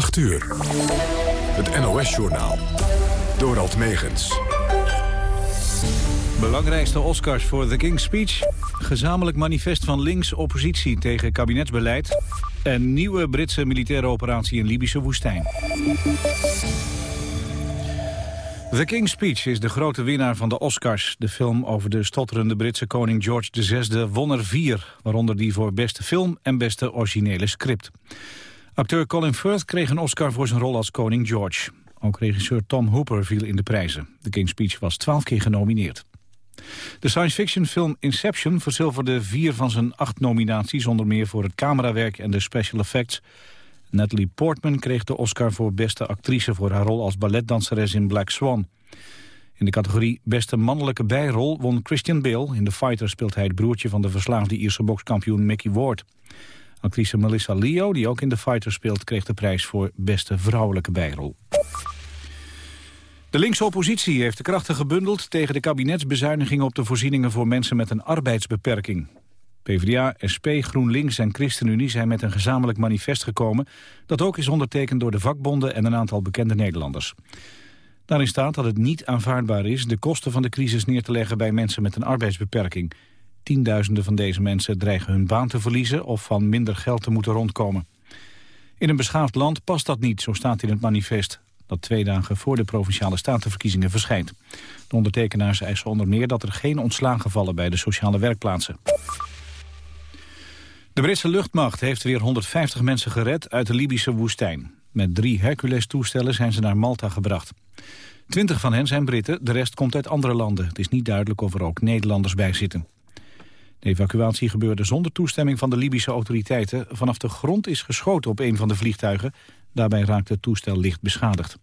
8 uur. Het NOS-journaal. Dorald Megens. Belangrijkste Oscars voor The King's Speech. Gezamenlijk manifest van links oppositie tegen kabinetsbeleid. En nieuwe Britse militaire operatie in Libische woestijn. The King's Speech is de grote winnaar van de Oscars. De film over de stotterende Britse koning George VI won er vier... waaronder die voor beste film en beste originele script. Acteur Colin Firth kreeg een Oscar voor zijn rol als koning George. Ook regisseur Tom Hooper viel in de prijzen. The King's Speech was twaalf keer genomineerd. De science fiction film Inception verzilverde vier van zijn acht nominaties... onder meer voor het camerawerk en de special effects. Natalie Portman kreeg de Oscar voor beste actrice... voor haar rol als balletdanseres in Black Swan. In de categorie beste mannelijke bijrol won Christian Bale. In The Fighter speelt hij het broertje van de verslaafde Ierse bokskampioen Mickey Ward. Actrice Melissa Leo, die ook in The Fighter speelt... kreeg de prijs voor beste vrouwelijke bijrol. De linkse oppositie heeft de krachten gebundeld tegen de kabinetsbezuinigingen op de voorzieningen voor mensen met een arbeidsbeperking. PvdA, SP, GroenLinks en ChristenUnie zijn met een gezamenlijk manifest gekomen... dat ook is ondertekend door de vakbonden en een aantal bekende Nederlanders. Daarin staat dat het niet aanvaardbaar is de kosten van de crisis neer te leggen bij mensen met een arbeidsbeperking. Tienduizenden van deze mensen dreigen hun baan te verliezen of van minder geld te moeten rondkomen. In een beschaafd land past dat niet, zo staat in het manifest dat twee dagen voor de Provinciale Statenverkiezingen verschijnt. De ondertekenaars eisen onder meer dat er geen ontslagen vallen bij de sociale werkplaatsen. De Britse luchtmacht heeft weer 150 mensen gered uit de Libische woestijn. Met drie Hercules-toestellen zijn ze naar Malta gebracht. Twintig van hen zijn Britten, de rest komt uit andere landen. Het is niet duidelijk of er ook Nederlanders bij zitten. De evacuatie gebeurde zonder toestemming van de Libische autoriteiten. Vanaf de grond is geschoten op een van de vliegtuigen. Daarbij raakte het toestel licht beschadigd.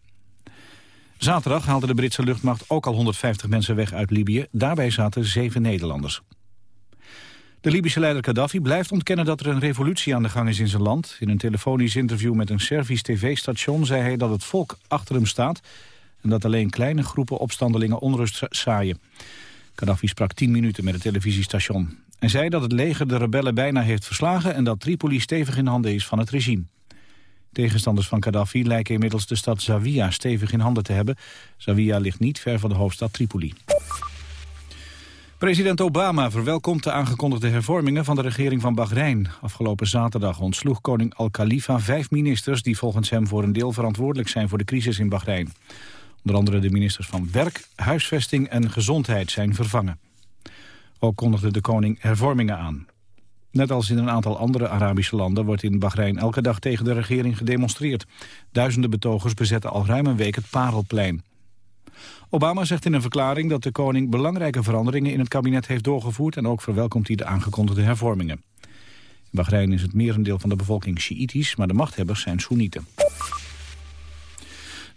Zaterdag haalde de Britse luchtmacht ook al 150 mensen weg uit Libië. Daarbij zaten zeven Nederlanders. De Libische leider Gaddafi blijft ontkennen dat er een revolutie aan de gang is in zijn land. In een telefonisch interview met een Servisch tv-station zei hij dat het volk achter hem staat... en dat alleen kleine groepen opstandelingen onrust zaaien. Gaddafi sprak tien minuten met het televisiestation. En zei dat het leger de rebellen bijna heeft verslagen... en dat Tripoli stevig in handen is van het regime. Tegenstanders van Gaddafi lijken inmiddels de stad Zawiya stevig in handen te hebben. Zawiya ligt niet ver van de hoofdstad Tripoli. President Obama verwelkomt de aangekondigde hervormingen van de regering van Bahrein. Afgelopen zaterdag ontsloeg koning Al-Khalifa vijf ministers... die volgens hem voor een deel verantwoordelijk zijn voor de crisis in Bahrein. Onder andere de ministers van Werk, Huisvesting en Gezondheid zijn vervangen. Ook kondigde de koning hervormingen aan. Net als in een aantal andere Arabische landen wordt in Bahrein elke dag tegen de regering gedemonstreerd. Duizenden betogers bezetten al ruim een week het Parelplein. Obama zegt in een verklaring dat de koning belangrijke veranderingen in het kabinet heeft doorgevoerd en ook verwelkomt hij de aangekondigde hervormingen. In Bahrein is het merendeel van de bevolking Sjiïtisch, maar de machthebbers zijn Soenieten.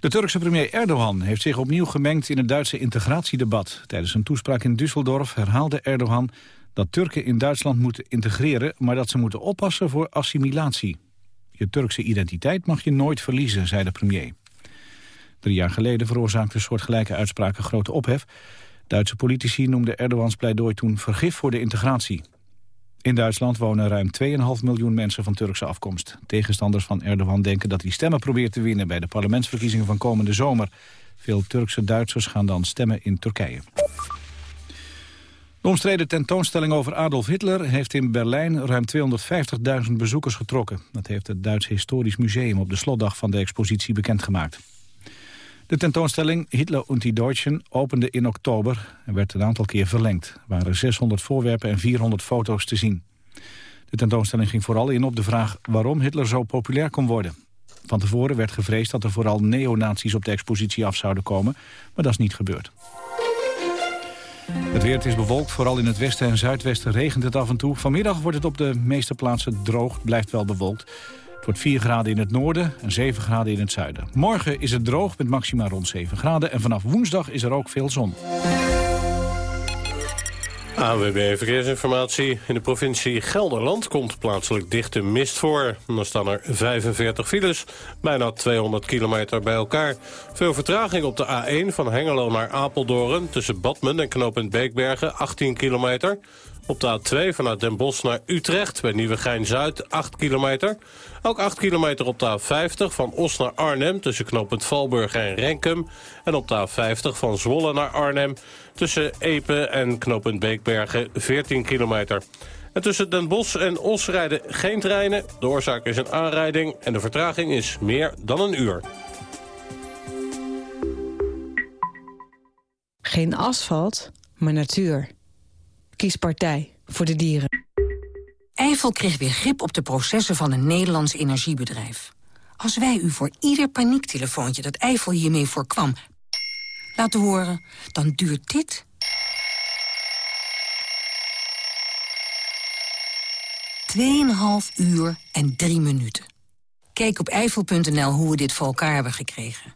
De Turkse premier Erdogan heeft zich opnieuw gemengd in het Duitse integratiedebat. Tijdens een toespraak in Düsseldorf herhaalde Erdogan dat Turken in Duitsland moeten integreren... maar dat ze moeten oppassen voor assimilatie. Je Turkse identiteit mag je nooit verliezen, zei de premier. Drie jaar geleden veroorzaakte soortgelijke uitspraken grote ophef. Duitse politici noemden Erdogans pleidooi toen vergif voor de integratie. In Duitsland wonen ruim 2,5 miljoen mensen van Turkse afkomst. Tegenstanders van Erdogan denken dat hij stemmen probeert te winnen... bij de parlementsverkiezingen van komende zomer. Veel Turkse Duitsers gaan dan stemmen in Turkije. De omstreden tentoonstelling over Adolf Hitler heeft in Berlijn ruim 250.000 bezoekers getrokken. Dat heeft het Duits Historisch Museum op de slotdag van de expositie bekendgemaakt. De tentoonstelling Hitler und die Deutschen opende in oktober en werd een aantal keer verlengd. Er waren 600 voorwerpen en 400 foto's te zien. De tentoonstelling ging vooral in op de vraag waarom Hitler zo populair kon worden. Van tevoren werd gevreesd dat er vooral neonazies op de expositie af zouden komen, maar dat is niet gebeurd. Het weer is bewolkt, vooral in het westen en zuidwesten regent het af en toe. Vanmiddag wordt het op de meeste plaatsen droog, blijft wel bewolkt. Het wordt 4 graden in het noorden en 7 graden in het zuiden. Morgen is het droog met maxima rond 7 graden. En vanaf woensdag is er ook veel zon. AWB Verkeersinformatie. In de provincie Gelderland komt plaatselijk dichte mist voor. dan staan er 45 files, bijna 200 kilometer bij elkaar. Veel vertraging op de A1 van Hengelo naar Apeldoorn... tussen Badmen en knooppunt Beekbergen, 18 kilometer. Op de A2 vanuit Den Bosch naar Utrecht bij Nieuwegein-Zuid 8 kilometer. Ook 8 kilometer op de A50 van Os naar Arnhem tussen knooppunt Valburg en Renkum. En op de A50 van Zwolle naar Arnhem tussen Epe en knooppunt Beekbergen 14 kilometer. En tussen Den Bosch en Os rijden geen treinen. De oorzaak is een aanrijding en de vertraging is meer dan een uur. Geen asfalt, maar natuur. Kies partij voor de dieren. Eiffel kreeg weer grip op de processen van een Nederlands energiebedrijf. Als wij u voor ieder paniektelefoontje dat Eiffel hiermee voorkwam... laten horen, dan duurt dit... Tweeënhalf uur en drie minuten. Kijk op eiffel.nl hoe we dit voor elkaar hebben gekregen.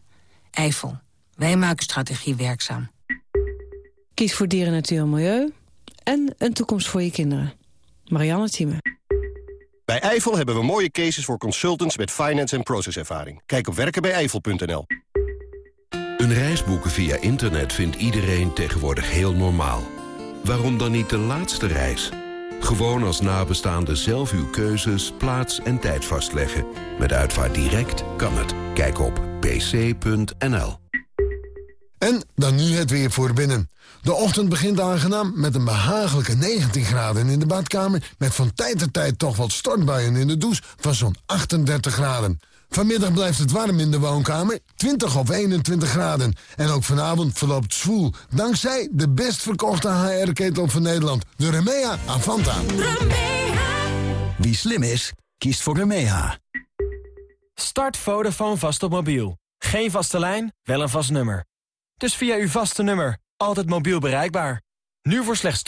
Eiffel, wij maken strategie werkzaam. Kies voor dieren, natuur en milieu. En een toekomst voor je kinderen. Marianne Thieme. Bij Eiffel hebben we mooie cases voor consultants met finance en processervaring. Kijk op werkenbijeifel.nl. Een reis boeken via internet vindt iedereen tegenwoordig heel normaal. Waarom dan niet de laatste reis? Gewoon als nabestaande zelf uw keuzes, plaats en tijd vastleggen. Met Uitvaart Direct kan het. Kijk op pc.nl. En dan nu het weer voor binnen. De ochtend begint aangenaam met een behagelijke 19 graden in de badkamer... met van tijd tot tijd toch wat stortbuien in de douche van zo'n 38 graden. Vanmiddag blijft het warm in de woonkamer, 20 of 21 graden. En ook vanavond verloopt zwoel, dankzij de best verkochte HR-ketel van Nederland... de Remea Avanta. Remea. Wie slim is, kiest voor Remea. Start Vodafone vast op mobiel. Geen vaste lijn, wel een vast nummer. Dus via uw vaste nummer, altijd mobiel bereikbaar. Nu voor slechts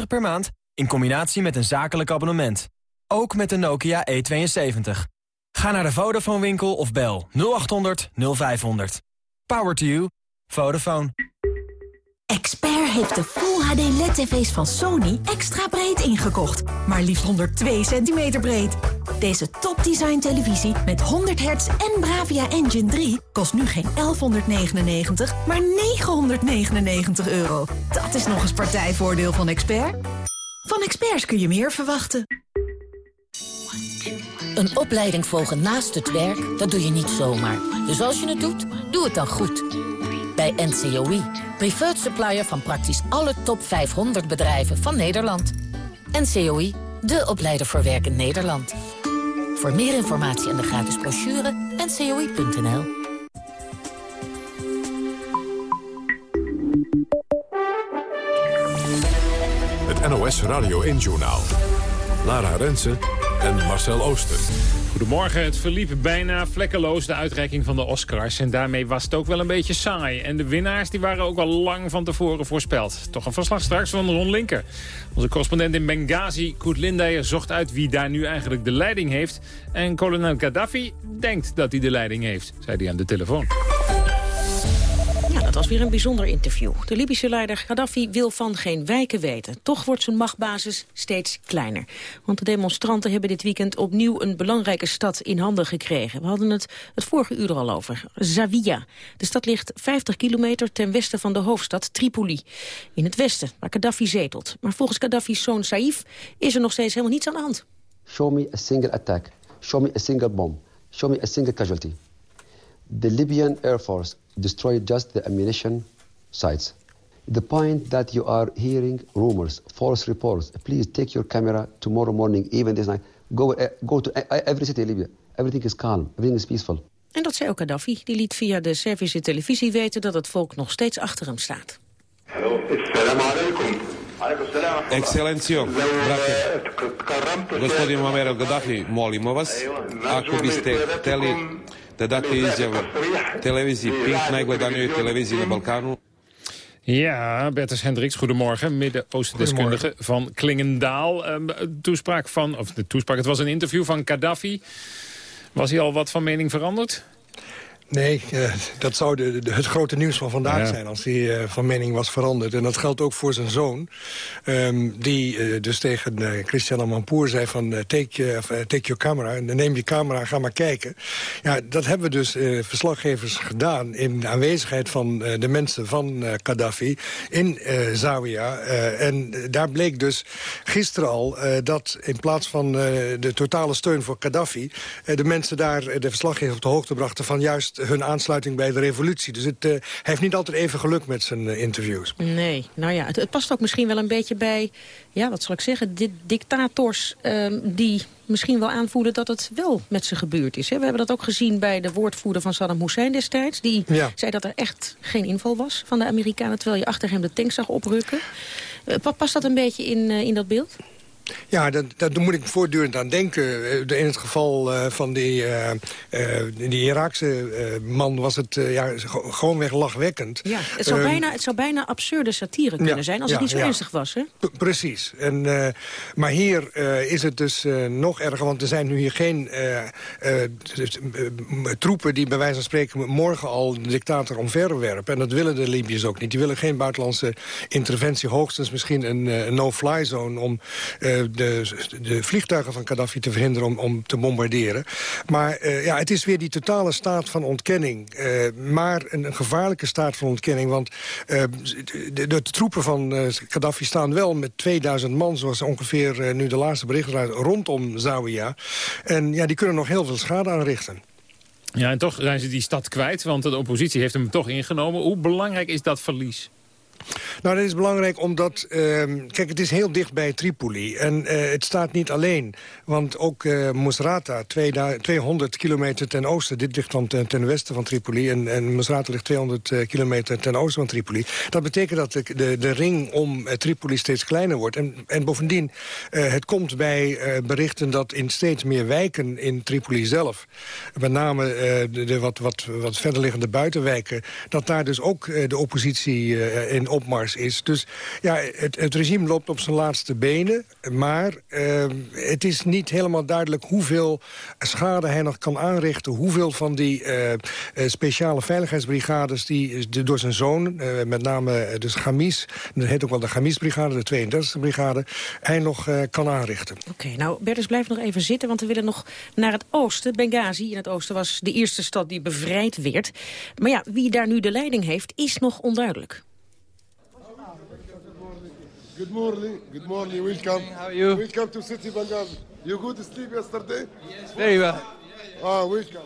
12,50 per maand, in combinatie met een zakelijk abonnement. Ook met de Nokia E72. Ga naar de Vodafone winkel of bel 0800 0500. Power to you. Vodafone. Expert heeft de Full HD LED-tv's van Sony extra breed ingekocht. Maar liefst 102 centimeter breed. Deze topdesign televisie met 100 hertz en Bravia Engine 3... kost nu geen 1199, maar 999 euro. Dat is nog eens partijvoordeel van Expert. Van experts kun je meer verwachten. Een opleiding volgen naast het werk, dat doe je niet zomaar. Dus als je het doet, doe het dan goed. Bij NCOI, preferred supplier van praktisch alle top 500 bedrijven van Nederland. NCOI, de opleider voor werk in Nederland. Voor meer informatie en de gratis brochure, ncoi.nl. Het NOS Radio 1-journaal. Lara Rensen en Marcel Ooster. Goedemorgen, het verliep bijna vlekkeloos de uitreiking van de Oscars. En daarmee was het ook wel een beetje saai. En de winnaars die waren ook al lang van tevoren voorspeld. Toch een verslag straks van Ron Linker. Onze correspondent in Benghazi, Koet Lindeyer, zocht uit wie daar nu eigenlijk de leiding heeft. En kolonel Gaddafi denkt dat hij de leiding heeft, zei hij aan de telefoon. Was weer een bijzonder interview. De Libische leider Gaddafi wil van geen wijken weten. Toch wordt zijn machtbasis steeds kleiner. Want de demonstranten hebben dit weekend opnieuw een belangrijke stad in handen gekregen. We hadden het het vorige uur al over. Zawiya. De stad ligt 50 kilometer ten westen van de hoofdstad Tripoli. In het westen, waar Gaddafi zetelt. Maar volgens Gaddafi's zoon Saif is er nog steeds helemaal niets aan de hand. Show me a single attack. Show me a single bomb. Show me a single casualty. The Libyan Air Force destroyed just the ammunition sites. The point that you are hearing rumors, false reports, please take your camera tomorrow morning, even this night. Go, uh, go to every city in Libya. Everything is calm, everything is peaceful. En dat zei ook Gaddafi. Die liet via de Servische televisie weten dat het volk nog steeds achter hem staat. Ekscelencijo, brate, gospodin Muammar Gaddafi, molimo vas, ako biste hteli da date izjavu televiziji Pink, najgledanijoj televiziji na Balkanu. Ja, Bertus Hendricks, goedemorgen. Midden-Oostendeskundige van Klingendaal. Um, toespraak van, of de toespraak, het was een interview van Gaddafi. Was hij al wat van mening veranderd? Nee, uh, dat zou de, de, het grote nieuws van vandaag Ja. zijn... als hij uh, van mening was veranderd. En dat geldt ook voor zijn zoon. Um, die uh, dus tegen uh, Christian Amanpour zei van... take, take your camera, en neem je camera, ga maar kijken. Ja, dat hebben dus verslaggevers gedaan... in aanwezigheid van de mensen van Gaddafi in Zawiya. En daar bleek dus gisteren al dat in plaats van de totale steun voor Gaddafi... De mensen daar de verslaggevers op de hoogte brachten van juist hun aansluiting bij de revolutie. Dus het uh, heeft niet altijd even geluk met zijn uh, interviews. Nee, nou ja, het, het, past ook misschien wel een beetje bij... ja, wat zal ik zeggen, di dictators uh, die misschien wel aanvoelen dat het wel met ze gebeurd is. Hè? We hebben dat ook gezien bij de woordvoerder van Saddam Hussein destijds. Die ja. zei dat er echt geen inval was van de Amerikanen... terwijl je achter hem de tank zag oprukken. Uh, past dat een beetje in, in dat beeld? Ja, daar, moet ik voortdurend aan denken. In het geval uh, van die, uh, die Iraakse man was het ja, gewoonweg lachwekkend. Ja, het zou, bijna, het zou bijna absurde satire kunnen ja, zijn als ja, het niet zo ernstig was. Hè? P precies. En, maar hier is het dus nog erger, want er zijn nu hier geen troepen... die bij wijze van spreken morgen al de dictator omverwerpen. En dat willen de Libiërs ook niet. Die willen geen buitenlandse interventie. Hoogstens misschien een, een no-fly zone om de, de vliegtuigen van Gaddafi te verhinderen om, te bombarderen. Maar uh, ja, het is weer die totale staat van ontkenning. Uh, maar een, gevaarlijke staat van ontkenning. Want uh, de, de, troepen van Gaddafi staan wel met 2000 man... zoals ongeveer nu de laatste berichten zijn, rondom Zawiya. En ja, die kunnen nog heel veel schade aanrichten. Ja, en toch zijn ze die stad kwijt, want de oppositie heeft hem toch ingenomen. Hoe belangrijk is dat verlies? Nou, dat is belangrijk omdat... Uh, kijk, het is heel dicht bij Tripoli. En uh, het staat niet alleen. Want ook uh, Musrata, 200 kilometer ten oosten... dit ligt dan ten, ten westen van Tripoli... en, en Musrata ligt 200 uh, kilometer ten oosten van Tripoli. Dat betekent dat de, de, de ring om Tripoli steeds kleiner wordt. En, en bovendien, het komt bij berichten dat in steeds meer wijken in Tripoli zelf... met name de, de wat, wat, wat verder liggende buitenwijken... dat daar dus ook de oppositie in opmars is. Dus ja, het, regime loopt op zijn laatste benen. Maar uh, het is niet helemaal duidelijk hoeveel schade hij nog kan aanrichten. Hoeveel van die uh, speciale veiligheidsbrigades die de, door zijn zoon, uh, met name dus Gamis, dat heet ook wel de Gamis-brigade, de 32e brigade, hij nog kan aanrichten. Oké, nou Bertus, blijf nog even zitten, want we willen nog naar het oosten. Benghazi in het oosten was de eerste stad die bevrijd werd. Maar ja, wie daar nu de leiding heeft, is nog onduidelijk. Good morning. Good morning. Welcome. How are you? Welcome to City Benghazi. You good to sleep yesterday? Yes. Very well. Ah, welcome.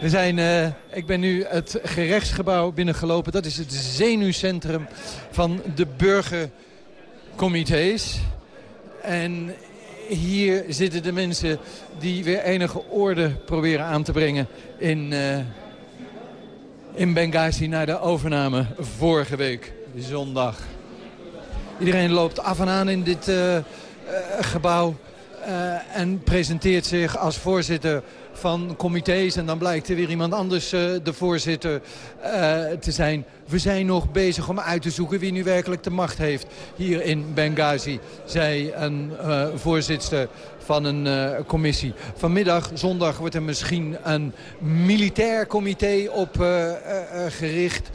We zijn, uh, ik ben nu het gerechtsgebouw binnengelopen. Dat is het zenuwcentrum van de burgercomité's. En hier zitten de mensen die weer enige orde proberen aan te brengen in, uh, in Benghazi... naar de overname vorige week, zondag. Iedereen loopt af en aan in dit uh, uh, gebouw uh, en presenteert zich als voorzitter van comité's. En dan blijkt er weer iemand anders de voorzitter te zijn. We zijn nog bezig om uit te zoeken wie nu werkelijk de macht heeft hier in Benghazi. Zei een voorzitter van een commissie. Vanmiddag, zondag, wordt er misschien een militair comité op gericht...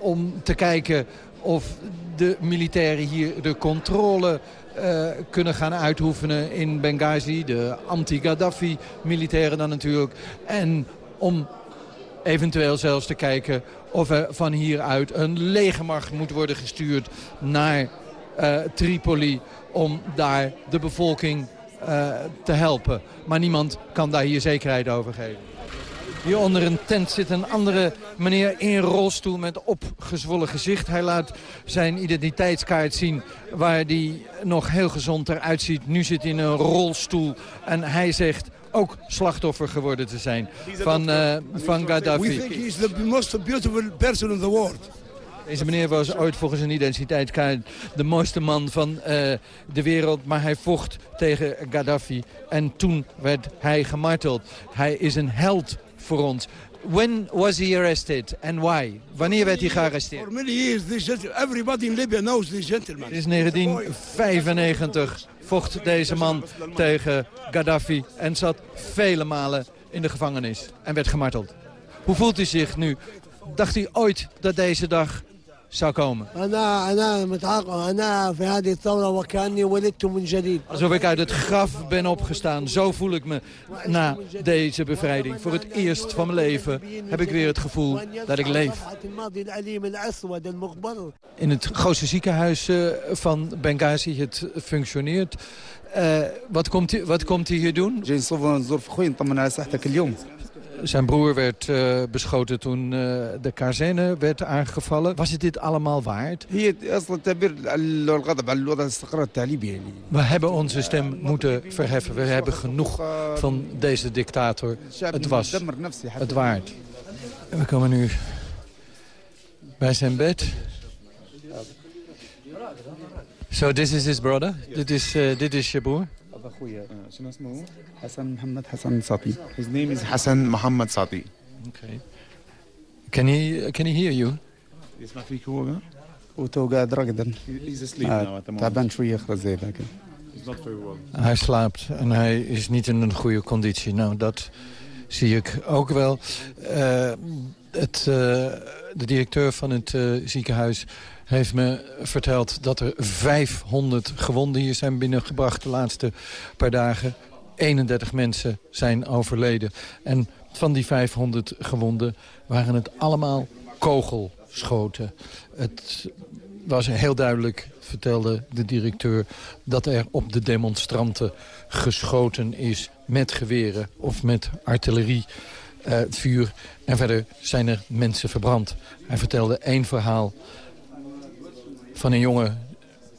om te kijken of de militairen hier de controle uh, kunnen gaan uitoefenen in Benghazi. De anti-Gaddafi-militairen dan natuurlijk. En om eventueel zelfs te kijken of er van hieruit een legermacht moet worden gestuurd naar uh, Tripoli... om daar de bevolking uh, te helpen. Maar niemand kan daar hier zekerheid over geven. Hier onder een tent zit een andere meneer in een rolstoel met opgezwollen gezicht. Hij laat zijn identiteitskaart zien waar hij nog heel gezond eruit ziet. Nu zit hij in een rolstoel en hij zegt ook slachtoffer geworden te zijn van, uh, van Gaddafi. We think he is the most beautiful person in the world. Deze meneer was ooit volgens een identiteitskaart de mooiste man van uh, de wereld. Maar hij vocht tegen Gaddafi en toen werd hij gemarteld. Hij is een held voor ons. When was he arrested and why? Wanneer werd hij gearresteerd? For many years, this everybody in Libya knows this gentleman. Is 1995 vocht deze man tegen Gaddafi en zat vele malen in de gevangenis en werd gemarteld. Hoe voelt hij zich nu? Dacht hij ooit dat deze dag zou komen? Alsof ik uit het graf ben opgestaan. Zo voel ik me na deze bevrijding. Voor het eerst van mijn leven heb ik weer het gevoel dat ik leef. In het grootste ziekenhuis eh, van Benghazi, het functioneert. Uh, wat, komt hij, wat komt hij hier doen? Zijn broer werd uh, beschoten toen uh, de kazerne werd aangevallen. Was het dit allemaal waard? We hebben onze stem moeten verheffen. We hebben genoeg van deze dictator. Het was het waard. En we komen nu bij zijn bed. So this is his brother? Dit is, uh, dit is je broer? Hassan Muhammad Hassan Sati. His name is Hassan Muhammad Sati. Okay. Can he can he hear you? يسمع فيك هو وتو قاعد راقدا. He's asleep now at the moment. تعبان شوية خلاص زي ذاك. He's not very well. Hij slaapt en hij is niet in een goede conditie. Nou, dat zie ik ook wel. Uh, het, uh, de directeur van het uh, ziekenhuis heeft me verteld dat er 500 gewonden hier zijn binnengebracht de laatste paar dagen. 31 mensen zijn overleden. En van die 500 gewonden waren het allemaal kogelschoten. Het was heel duidelijk, vertelde de directeur... dat er op de demonstranten geschoten is met geweren of met artillerie. Uh, vuur. En verder zijn er mensen verbrand. Hij vertelde één verhaal van een jongen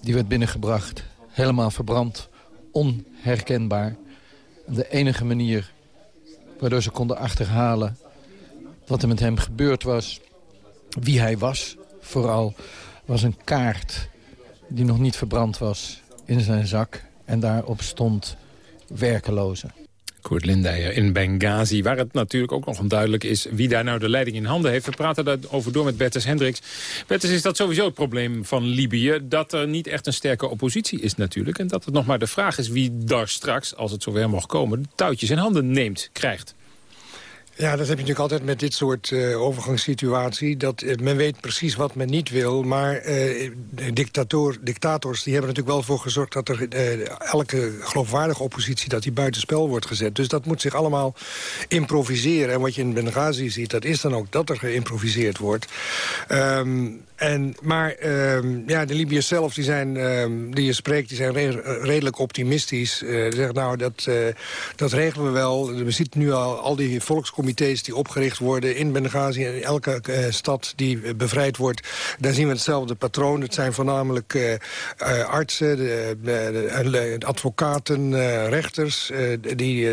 die werd binnengebracht. Helemaal verbrand, onherkenbaar. De enige manier waardoor ze konden achterhalen wat er met hem gebeurd was... wie hij was, vooral, was een kaart die nog niet verbrand was in zijn zak. En daarop stond werkeloze. Koert Lindijer in Benghazi, waar het natuurlijk ook nog onduidelijk is... wie daar nou de leiding in handen heeft. We praten daarover door met Bertus Hendricks. Bertus, is dat sowieso het probleem van Libië... dat er niet echt een sterke oppositie is natuurlijk... en dat het nog maar de vraag is wie daar straks, als het zover mag komen... de touwtjes in handen neemt, krijgt. Ja, dat heb je natuurlijk altijd met dit soort uh, overgangssituatie. Dat uh, men weet precies wat men niet wil. Maar uh, dictator, dictators die hebben natuurlijk wel voor gezorgd... dat er elke geloofwaardige oppositie dat die buitenspel wordt gezet. Dus dat moet zich allemaal improviseren. En wat je in Benghazi ziet, dat is dan ook dat er geïmproviseerd wordt. Um, en, maar um, ja, de Libiërs zelf, die, zijn, um, die je spreekt, die zijn re redelijk optimistisch. Uh, zeggen, nou, dat, uh, dat regelen we wel. We zien nu al, al die volkscomité's die opgericht worden in Benghazi... en in elke uh, stad die bevrijd wordt, daar zien we hetzelfde patroon. Het zijn voornamelijk artsen, advocaten, rechters... die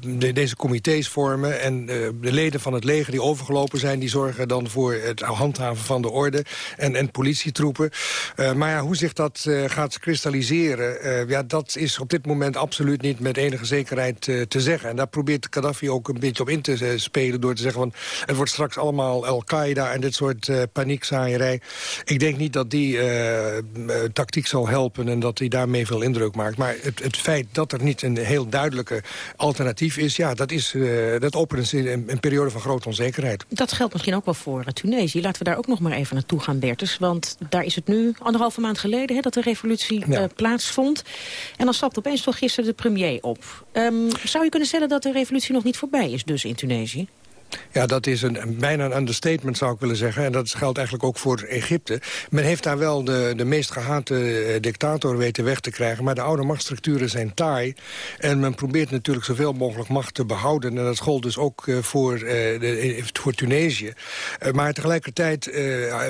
de, deze comité's vormen. En de leden van het leger die overgelopen zijn... die zorgen dan voor het handhaven van de orde en, en politietroepen. Uh, maar ja, hoe zich dat uh, gaat kristalliseren... Uh, ja, dat is op dit moment absoluut niet met enige zekerheid te zeggen. En daar probeert Gaddafi ook een beetje op in te spelen... door te zeggen, van, het wordt straks allemaal Al-Qaeda en dit soort paniekzaaierij. Ik denk niet dat die tactiek zal helpen... en dat hij daarmee veel indruk maakt. Maar het, het feit dat er niet een heel duidelijke alternatief is... ja, dat, is, dat opent een, een periode van grote onzekerheid. Dat geldt misschien ook wel voor Tunesië. Laten we daar ook nog maar even naartoe gaan, Bertus. Want daar is het nu anderhalve maand geleden hè, dat de revolutie ja. uh, plaatsvond. En dan stapt opeens toch gisteren de premier op. Um, zou je kunnen stellen dat de revolutie nog niet voorbij is dus in Tunesië? Ja, dat is een, bijna een understatement zou ik willen zeggen. En dat geldt eigenlijk ook voor Egypte. Men heeft daar wel de, de meest gehate dictator weten weg te krijgen. Maar de oude machtsstructuren zijn taai. En men probeert natuurlijk zoveel mogelijk macht te behouden. En dat gold dus ook uh, voor, uh, de, voor Tunesië. Maar tegelijkertijd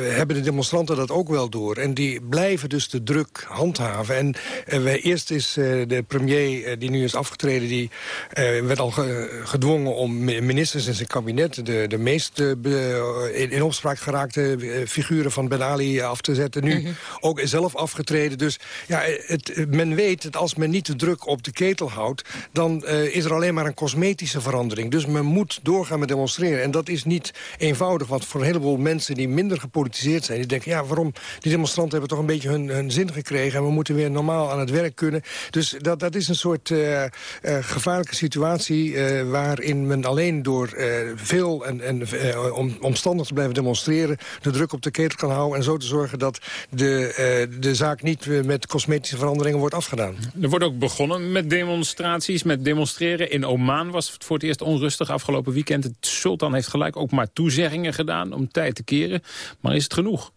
hebben de demonstranten dat ook wel door. En die blijven dus de druk handhaven. En eerst is de premier die nu is afgetreden... die werd al ge, gedwongen om ministers in zijn kabinet kabinet... de, de meest uh, in, in, opspraak geraakte figuren van Ben Ali af te zetten. Nu mhm. ook zelf afgetreden. Dus ja, het, men weet dat als men niet de druk op de ketel houdt... dan is er alleen maar een cosmetische verandering. Dus men moet doorgaan met demonstreren. En dat is niet eenvoudig, want voor een heleboel mensen... die minder gepolitiseerd zijn, die denken... ja, waarom? Die demonstranten hebben toch een beetje hun, hun zin gekregen... en we moeten weer normaal aan het werk kunnen. Dus dat, dat is een soort gevaarlijke situatie... waarin men alleen door veel en, en om, omstandig te blijven demonstreren... de druk op de ketel kan houden en zo te zorgen dat de, de zaak niet met cosmetische veranderingen wordt afgedaan. Er wordt ook begonnen met demonstraties, met demonstreren. In Oman was het voor het eerst onrustig afgelopen weekend. Het sultan heeft gelijk ook maar toezeggingen gedaan om tijd te keren. Maar is het genoeg?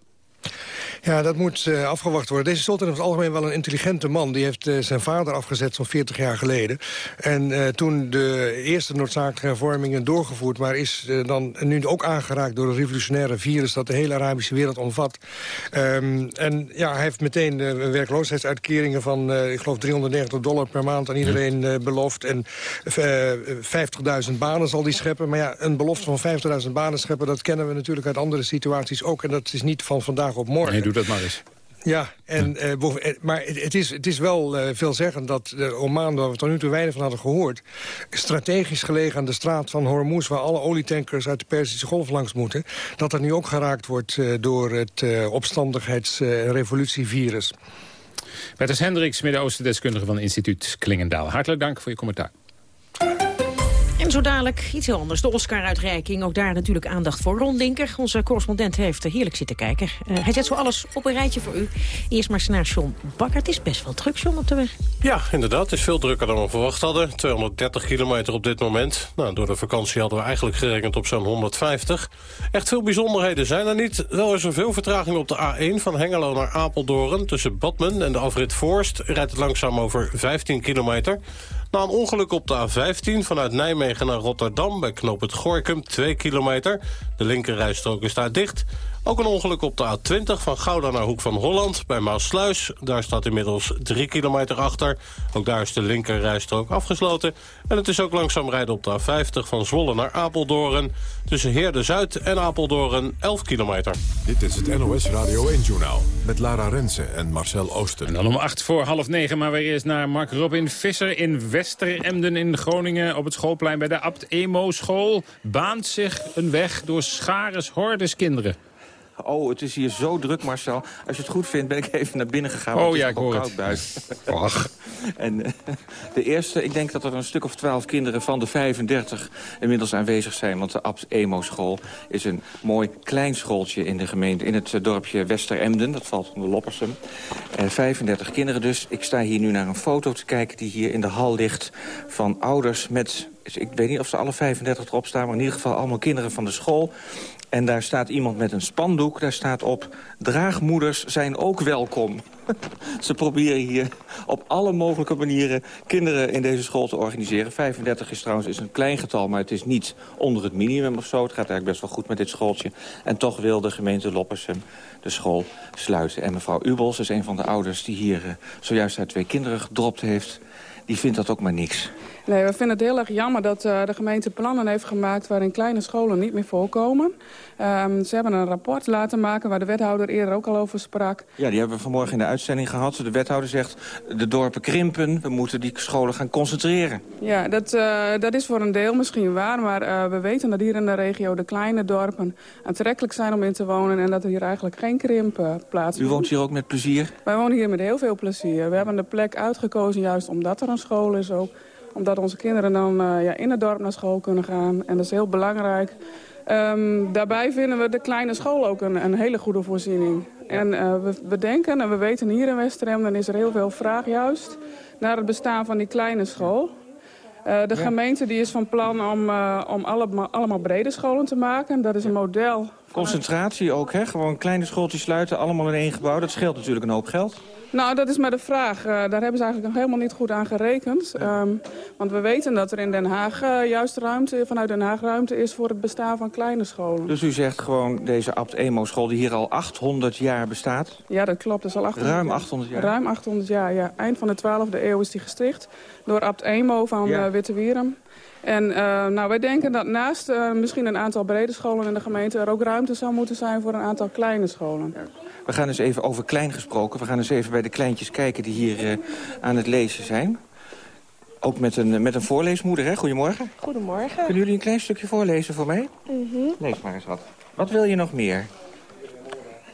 Ja, dat moet uh, afgewacht worden. Deze sultan is het algemeen wel een intelligente man. Die heeft uh, zijn vader afgezet zo'n 40 jaar geleden. En uh, toen de eerste noodzakelijke hervormingen doorgevoerd... maar is dan nu ook aangeraakt door een revolutionaire virus... dat de hele Arabische wereld omvat. Um, en ja, hij heeft meteen werkloosheidsuitkeringen van... ik geloof 390 dollar per maand aan iedereen beloofd. En 50.000 banen zal die scheppen. Maar ja, een belofte van 50.000 banen scheppen... dat kennen we natuurlijk uit andere situaties ook. En dat is niet van vandaag op morgen. Nee, doe dat maar eens. Ja, en, uh, maar het is, het is wel uh, veelzeggend dat de Oman, waar we tot nu toe weinig van hadden gehoord... strategisch gelegen aan de straat van Hormuz... waar alle olietankers uit de Perzische Golf langs moeten... dat dat nu ook geraakt wordt uh, door het opstandigheids- en revolutievirus. Bertus Hendricks, Midden-Oosten deskundige van instituut Klingendaal. Hartelijk dank voor je commentaar. En zo dadelijk iets heel anders. De Oscar-uitreiking. Ook daar natuurlijk aandacht voor. Ron Linker, onze correspondent, heeft heerlijk zitten kijken. Uh, hij zet zo alles op een rijtje voor u. Eerst maar naar John Bakker. Het is best wel druk, John, op de weg. Ja, inderdaad. Het is veel drukker dan we verwacht hadden. 230 kilometer op dit moment. Nou, door de vakantie hadden we eigenlijk gerekend op zo'n 150. Echt veel bijzonderheden zijn er niet. Wel is er veel vertraging op de A1 van Hengelo naar Apeldoorn. Tussen Badmen en de afrit Forst rijdt het langzaam over 15 kilometer. Na een ongeluk op de A15 vanuit Nijmegen naar Rotterdam... bij knoop het Gorkum, 2 kilometer. De linkerrijstrook is daar dicht. Ook een ongeluk op de A20 van Gouda naar Hoek van Holland bij Maasluis. Daar staat inmiddels 3 kilometer achter. Ook daar is de linkerrijstrook afgesloten. En het is ook langzaam rijden op de A50 van Zwolle naar Apeldoorn. Tussen Heerde-Zuid en Apeldoorn 11 kilometer. Dit is het NOS Radio 1-journaal met Lara Rensen en Marcel Oosten. En dan om 8 voor half 9, maar weer eens naar Mark Robin Visser in Westeremden in Groningen. Op het schoolplein bij de Abt Emo School baant zich een weg door scharens hordes kinderen. Oh, het is hier zo druk, Marcel. Als je het goed vindt, ben ik even naar binnen gegaan. Oh ja, ik hoor koud buiten. Ach. en eh, de eerste, ik denk dat er een stuk of twaalf kinderen van de 35 inmiddels aanwezig zijn. Want de Abs Emo School is een mooi klein schooltje in de gemeente, in het eh, dorpje Westeremden. Dat valt onder Loppersum. En 35 kinderen dus. Ik sta hier nu naar een foto te kijken die hier in de hal ligt van ouders met ik weet niet of ze alle 35 erop staan... maar in ieder geval allemaal kinderen van de school. En daar staat iemand met een spandoek. Daar staat op, draagmoeders zijn ook welkom. Ze proberen hier op alle mogelijke manieren kinderen in deze school te organiseren. 35 is trouwens is een klein getal, maar het is niet onder het minimum of zo. Het gaat eigenlijk best wel goed met dit schooltje. En toch wil de gemeente Loppersum de school sluiten. En mevrouw Ubels is een van de ouders die hier uh, zojuist haar twee kinderen gedropt heeft. Die vindt dat ook maar niks. Nee, we vinden het heel erg jammer dat uh, de gemeente plannen heeft gemaakt... waarin kleine scholen niet meer voorkomen. Um, ze hebben een rapport laten maken waar de wethouder eerder ook al over sprak. Ja, die hebben we vanmorgen in de uitzending gehad. De wethouder zegt, de dorpen krimpen, we moeten die scholen gaan concentreren. Ja, dat, uh, dat is voor een deel misschien waar. Maar uh, we weten dat hier in de regio de kleine dorpen aantrekkelijk zijn om in te wonen... en dat er hier eigenlijk geen krimp plaatsvindt. U woont hier ook met plezier? Wij wonen hier met heel veel plezier. We hebben de plek uitgekozen juist omdat er een school is ook omdat onze kinderen dan uh, ja, in het dorp naar school kunnen gaan. En dat is heel belangrijk. Um, daarbij vinden we de kleine school ook een, een hele goede voorziening. En uh, we, we denken, en we weten hier in Westeremden is er heel veel vraag juist... naar het bestaan van die kleine school. Uh, de ja. gemeente die is van plan om, uh, om alle, allemaal brede scholen te maken. Dat is een model. Concentratie ook, hè? Gewoon kleine schooltjes sluiten, allemaal in één gebouw. Dat scheelt natuurlijk een hoop geld. Nou, dat is maar de vraag. Uh, daar hebben ze eigenlijk nog helemaal niet goed aan gerekend. Um, want we weten dat er in Den Haag uh, juist ruimte, vanuit Den Haag ruimte is voor het bestaan van kleine scholen. Dus u zegt gewoon deze Abt Emo school die hier al 800 jaar bestaat? Ja, dat klopt. Dat is al 800 Ruim jaar. 800 jaar? Ruim 800 jaar, ja. Eind van de 12e eeuw is die gesticht door Abt Emo van ja. uh, Witte Wierum. En uh, nou, wij denken dat naast uh, misschien een aantal brede scholen in de gemeente... er ook ruimte zou moeten zijn voor een aantal kleine scholen. We gaan eens even over klein gesproken. We gaan eens even bij de kleintjes kijken die hier uh, aan het lezen zijn. Ook met een, met een voorleesmoeder, hè? Goedemorgen. Goedemorgen. Kunnen jullie een klein stukje voorlezen voor mij? Mm -hmm. Lees maar eens wat. Wat wil je nog meer?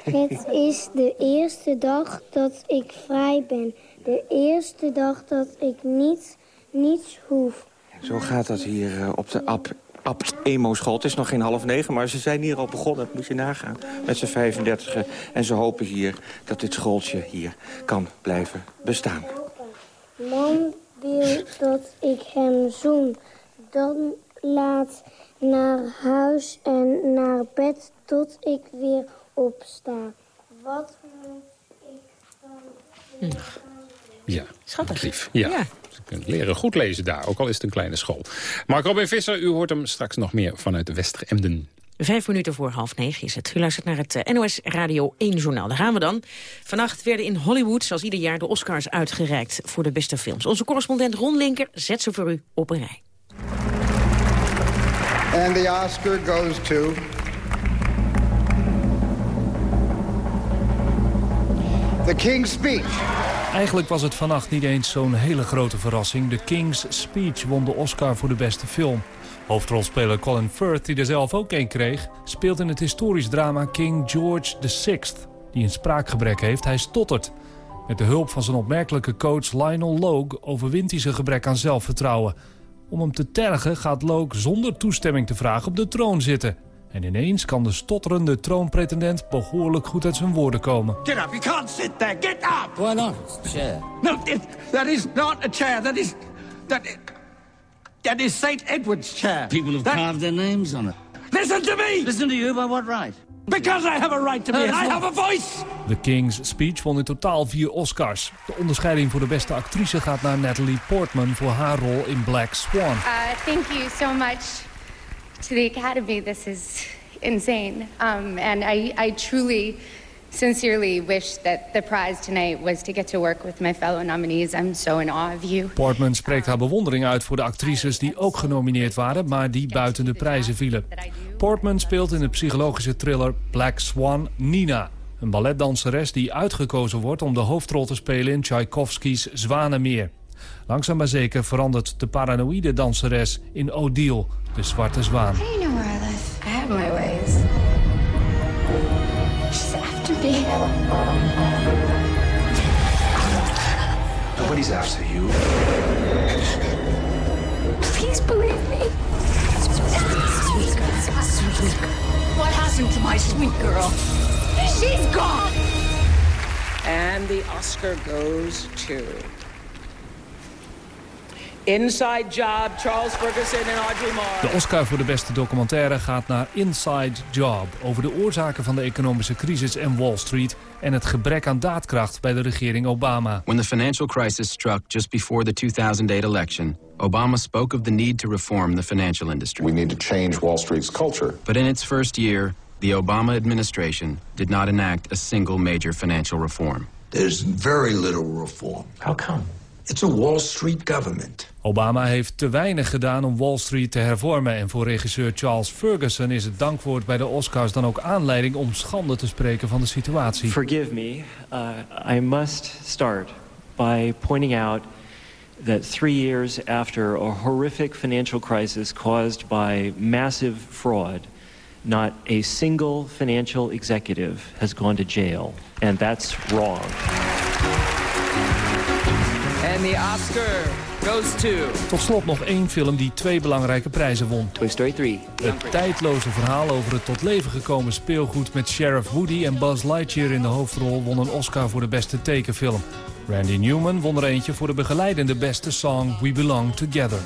Het is de eerste dag dat ik vrij ben. De eerste dag dat ik niet, niets hoef. Zo gaat dat hier uh, op de Ab, Ab Emo school. Het is nog geen half negen, maar ze zijn hier al begonnen. Dat moet je nagaan. Met z'n 35 En ze hopen hier dat dit schooltje hier kan blijven bestaan. Mam wil dat ik hem zoen. Dan laat naar huis en naar bed tot ik weer opsta. Wat moet ik dan... Ja, Schattig. lief. Ja. Ja. Kunt leren goed lezen daar, ook al is het een kleine school. Mark Robin Visser, u hoort hem straks nog meer vanuit Wester-Emden. Vijf minuten voor half negen is het. U luistert naar het eh, NOS Radio 1 journaal. Daar gaan we dan. Vannacht werden in Hollywood, zoals ieder jaar, de Oscars uitgereikt voor de beste films. Onze correspondent Ron Linker zet ze voor u op een rij. And the Oscar goes to... The King's Speech. Eigenlijk was het vannacht niet eens zo'n hele grote verrassing. The King's Speech won de Oscar voor de beste film. Hoofdrolspeler Colin Firth, die er zelf ook een kreeg... speelt in het historisch drama King George VI... die een spraakgebrek heeft, hij stottert. Met de hulp van zijn opmerkelijke coach Lionel Logue... overwint hij zijn gebrek aan zelfvertrouwen. Om hem te tergen gaat Logue zonder toestemming te vragen op de troon zitten... En ineens kan de stotterende troonpretendent behoorlijk goed uit zijn woorden komen. Get up, you can't sit there, get up! Why not? It's a chair. No, it, that is not a chair, that is... That, that is St. Edward's chair. People have That- carved their names on it. Listen to me! Listen to you, by what right? Because I have a right to be, I have a voice! The King's Speech won in totaal vier Oscars. De onderscheiding voor de beste actrice gaat naar Natalie Portman... voor haar rol in Black Swan. Uh, thank you so much to the Academy. This is insane. Um, and I, I truly, sincerely wish that the prize tonight was to get to work with my fellow nominees. I'm so in awe of you. Portman spreekt haar bewondering uit voor de actrices die ook genomineerd waren... maar die buiten de prijzen vielen. Portman speelt in de psychologische thriller Black Swan Nina. Een balletdanseres die uitgekozen wordt om de hoofdrol te spelen in Tchaikovsky's Zwanenmeer. Langzaam maar zeker verandert de paranoïde danseres in Odile, de zwarte zwaan. Nobody's after you. Please believe me. Sweet girl. Sweet girl. What happened to my sweet girl? She's gone. And the Oscar goes to... Inside Job, Charles Ferguson en Audrey Moore. De Oscar voor de beste documentaire gaat naar Inside Job... over de oorzaken van de economische crisis en Wall Street... en het gebrek aan daadkracht bij de regering Obama. When the financial crisis struck just before the 2008 election, Obama spoke of the need to reform the financial industry. We need to change Wall Street's culture. But in its first year, the Obama administration did not enact a single major financial reform. There's very little reform. How come? It's a Wall Street government. Obama heeft te weinig gedaan om Wall Street te hervormen... en voor regisseur Charles Ferguson is het dankwoord bij de Oscars dan ook aanleiding... om schande te spreken van de situatie. Forgive me, uh, I must start by pointing out that three years after a horrific financial crisis caused by massive fraud, not a single financial executive has gone to jail. And that's wrong. And the Oscar goes to... Tot slot nog één film die twee belangrijke prijzen won. Toy Story 3. Het tijdloze verhaal over het tot leven gekomen speelgoed... met Sheriff Woody en Buzz Lightyear in de hoofdrol... won een Oscar voor de beste tekenfilm. Randy Newman won er eentje voor de begeleidende beste song We Belong Together.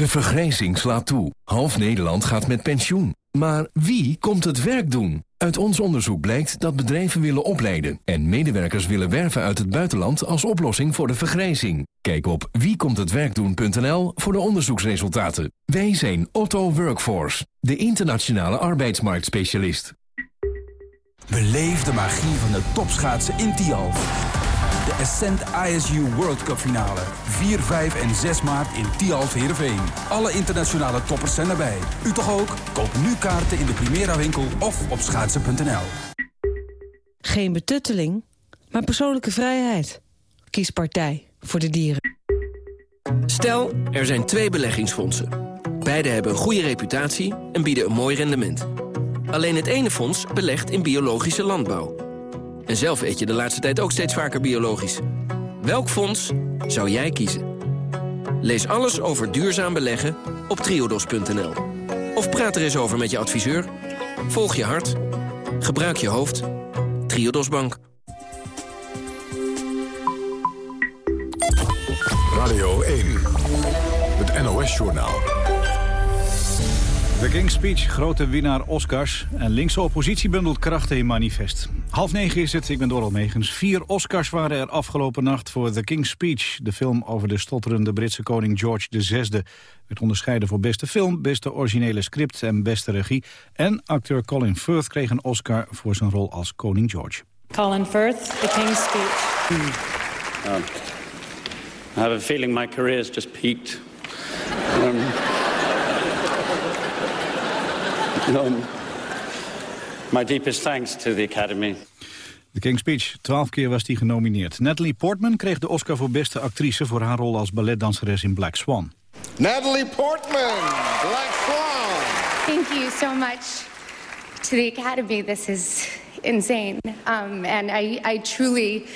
De vergrijzing slaat toe. Half Nederland gaat met pensioen. Maar wie komt het werk doen? Uit ons onderzoek blijkt dat bedrijven willen opleiden... en medewerkers willen werven uit het buitenland als oplossing voor de vergrijzing. Kijk op wiekomthetwerkdoen.nl voor de onderzoeksresultaten. Wij zijn Otto Workforce, de internationale arbeidsmarktspecialist. Beleef de magie van de topschaatsen in Tialf. De Ascent ISU World Cup finale. 4, 5 en 6 maart in Tialf Heerenveen. Alle internationale toppers zijn erbij. U toch ook? Koop nu kaarten in de Primera winkel of op schaatsen.nl. Geen betutteling, maar persoonlijke vrijheid. Kies partij voor de dieren. Stel, er zijn twee beleggingsfondsen. Beide hebben een goede reputatie en bieden een mooi rendement. Alleen het ene fonds belegt in biologische landbouw. En zelf eet je de laatste tijd ook steeds vaker biologisch. Welk fonds zou jij kiezen? Lees alles over duurzaam beleggen op triodos.nl. Of praat er eens over met je adviseur. Volg je hart. Gebruik je hoofd. Triodos Bank. Radio 1. Het NOS-journaal. The King's Speech, grote winnaar Oscars. En linkse oppositie bundelt krachten in manifest. Half negen is het, ik ben Doral Megens. Vier Oscars waren er afgelopen nacht voor The King's Speech. De film over de stotterende Britse koning George VI. Werd onderscheiden voor beste film, beste originele script en beste regie. En acteur Colin Firth kreeg een Oscar voor zijn rol als koning George. Colin Firth, The King's Speech. Um, I have a feeling my career has just peaked. Um, My deepest thanks to the Academy. The King's Speech, twaalf keer was hij genomineerd. Natalie Portman kreeg de Oscar voor beste actrice... voor haar rol als balletdanseres in Black Swan. Natalie Portman, Black Swan. Thank you so much to the Academy. This is insane. Um, and I, I truly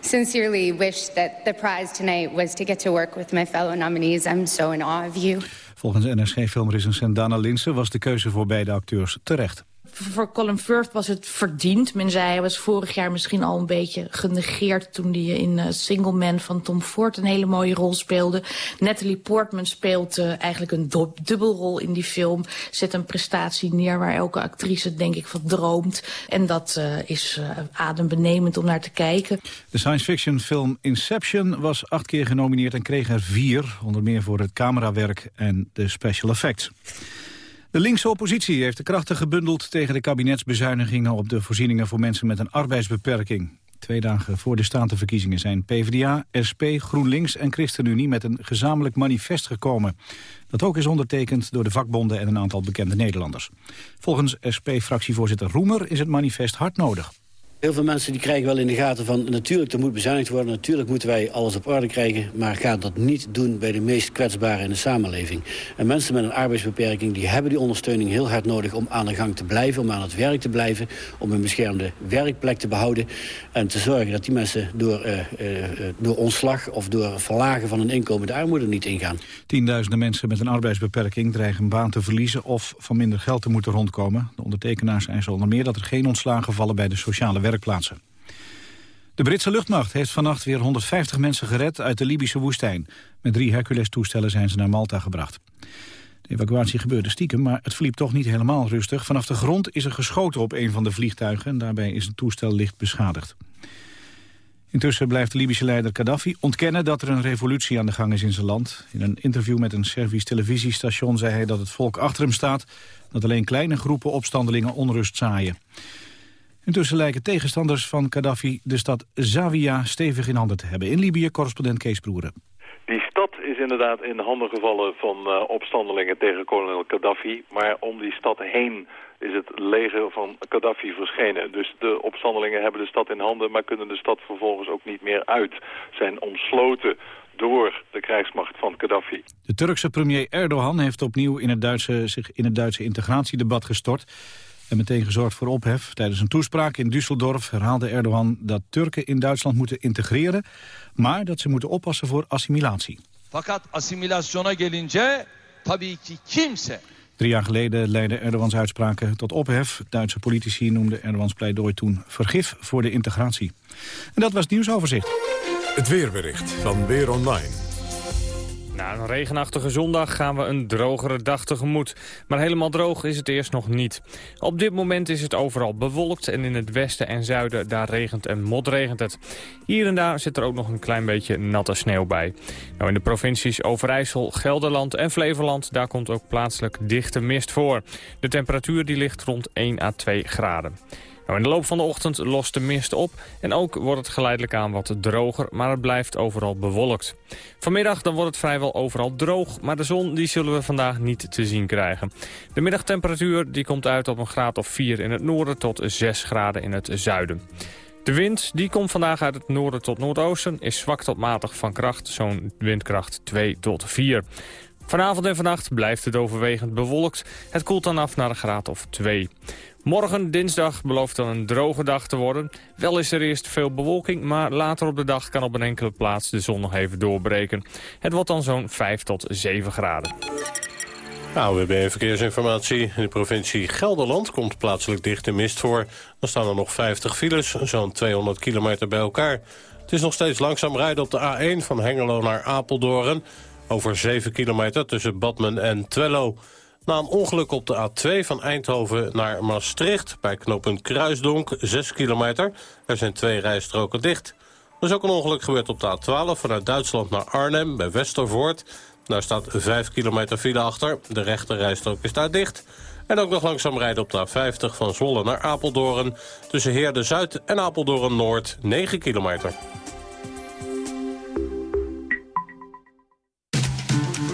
sincerely wish that the prize tonight was to get to work with my fellow nominees. I'm so in awe of you. Volgens NRC-filmrecensent Dana Linsen was de keuze voor beide acteurs terecht voor Colin Firth was het verdiend. Men zei hij was vorig jaar misschien al een beetje genegeerd... toen hij in uh, Single Man van Tom Ford een hele mooie rol speelde. Natalie Portman speelt uh, eigenlijk een dubbelrol in die film. Zet een prestatie neer waar elke actrice denk ik van droomt. En dat uh, is adembenemend om naar te kijken. De science fiction film Inception was acht keer genomineerd... en kreeg er vier, onder meer voor het camerawerk en de special effects. De linkse oppositie heeft de krachten gebundeld tegen de kabinetsbezuinigingen op de voorzieningen voor mensen met een arbeidsbeperking. Twee dagen voor de statenverkiezingen zijn PvdA, SP, GroenLinks en ChristenUnie met een gezamenlijk manifest gekomen. Dat ook is ondertekend door de vakbonden en een aantal bekende Nederlanders. Volgens SP-fractievoorzitter Roemer is het manifest hard nodig. Heel veel mensen die krijgen wel in de gaten van... natuurlijk, er moet bezuinigd worden, natuurlijk moeten wij alles op orde krijgen... maar ga dat niet doen bij de meest kwetsbaren in de samenleving. En mensen met een arbeidsbeperking die hebben die ondersteuning heel hard nodig... om aan de gang te blijven, om aan het werk te blijven... om een beschermde werkplek te behouden... en te zorgen dat die mensen door, uh, uh, door ontslag of door verlagen van hun inkomen... de armoede niet ingaan. Tienduizenden mensen met een arbeidsbeperking dreigen een baan te verliezen... of van minder geld te moeten rondkomen. De ondertekenaars eisen onder meer dat er geen ontslagen vallen bij de sociale werkplaatsen. De Britse luchtmacht heeft vannacht weer 150 mensen gered uit de Libische woestijn. Met drie Hercules-toestellen zijn ze naar Malta gebracht. De evacuatie gebeurde stiekem, maar het verliep toch niet helemaal rustig. Vanaf de grond is er geschoten op een van de vliegtuigen... en daarbij is het toestel licht beschadigd. Intussen blijft de Libische leider Gaddafi ontkennen dat er een revolutie aan de gang is in zijn land. In een interview met een Servisch televisiestation zei hij dat het volk achter hem staat... dat alleen kleine groepen opstandelingen onrust zaaien. Intussen lijken tegenstanders van Gaddafi de stad Zawiya stevig in handen te hebben. In Libië, correspondent Kees Broeren. Die stad is inderdaad in de handen gevallen van uh, opstandelingen tegen kolonel Gaddafi. Maar om die stad heen is het leger van Gaddafi verschenen. Dus de opstandelingen hebben de stad in handen, maar kunnen de stad vervolgens ook niet meer uit. Zijn omsloten door de krijgsmacht van Gaddafi. De Turkse premier Erdogan heeft opnieuw in het Duitse, zich in het Duitse integratiedebat gestort en meteen gezorgd voor ophef. Tijdens een toespraak in Düsseldorf herhaalde Erdogan dat Turken in Duitsland moeten integreren, maar dat ze moeten oppassen voor assimilatie. Fakat assimilasyona gelince tabii ki kimse Drie jaar geleden leidden Erdogans uitspraken tot ophef. Duitse politici noemden Erdogans pleidooi toen vergif voor de integratie. En dat was het nieuwsoverzicht. Het weerbericht van Weer Online. Na een regenachtige zondag gaan we een drogere dag tegemoet. Maar helemaal droog is het eerst nog niet. Op dit moment is het overal bewolkt en in het westen en zuiden daar regent en modregent het. Hier en daar zit er ook nog een klein beetje natte sneeuw bij. Nou, in de provincies Overijssel, Gelderland en Flevoland... daar komt ook plaatselijk dichte mist voor. De temperatuur die ligt rond 1 à 2 graden. Nou, in de loop van de ochtend lost de mist op en ook wordt het geleidelijk aan wat droger, maar het blijft overal bewolkt. Vanmiddag dan wordt het vrijwel overal droog, maar de zon die zullen we vandaag niet te zien krijgen. De middagtemperatuur die komt uit op een graad of 4 in het noorden tot 6 graden in het zuiden. De wind die komt vandaag uit het noorden tot noordoosten, is zwak tot matig van kracht, zo'n windkracht 2 tot 4. Vanavond en vannacht blijft het overwegend bewolkt. Het koelt dan af naar een graad of 2. Morgen, dinsdag, belooft dan een droge dag te worden. Wel is er eerst veel bewolking, maar later op de dag kan op een enkele plaats de zon nog even doorbreken. Het wordt dan zo'n 5 tot 7 graden. AWB Verkeersinformatie. In de provincie Gelderland komt plaatselijk dichte mist voor. Dan staan er nog 50 files, zo'n 200 kilometer bij elkaar. Het is nog steeds langzaam rijden op de A1 van Hengelo naar Apeldoorn. Over 7 kilometer tussen Badmen en Twello. Na een ongeluk op de A2 van Eindhoven naar Maastricht... bij knooppunt Kruisdonk, 6 kilometer. Er zijn twee rijstroken dicht. Er is ook een ongeluk gebeurd op de A12 vanuit Duitsland naar Arnhem... bij Westervoort. Daar staat 5 kilometer file achter. De rechte rijstrook is daar dicht. En ook nog langzaam rijden op de A50 van Zwolle naar Apeldoorn... tussen Heerde Zuid en Apeldoorn Noord, 9 kilometer.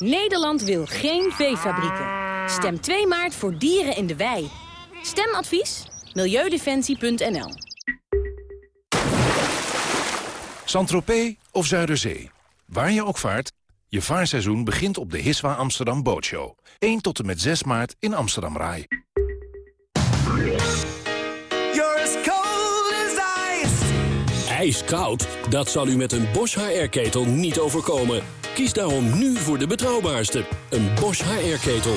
Nederland wil geen veefabrieken. Stem 2 maart voor dieren in de wei. Stemadvies? Milieudefensie.nl Saint-Tropez of Zuiderzee. Waar je ook vaart, je vaarseizoen begint op de Hiswa Amsterdam Bootshow. 1 tot en met 6 maart in Amsterdam Rai. Ijskoud? Dat zal u met een Bosch HR-ketel niet overkomen. Kies daarom nu voor de betrouwbaarste, een Bosch HR-ketel.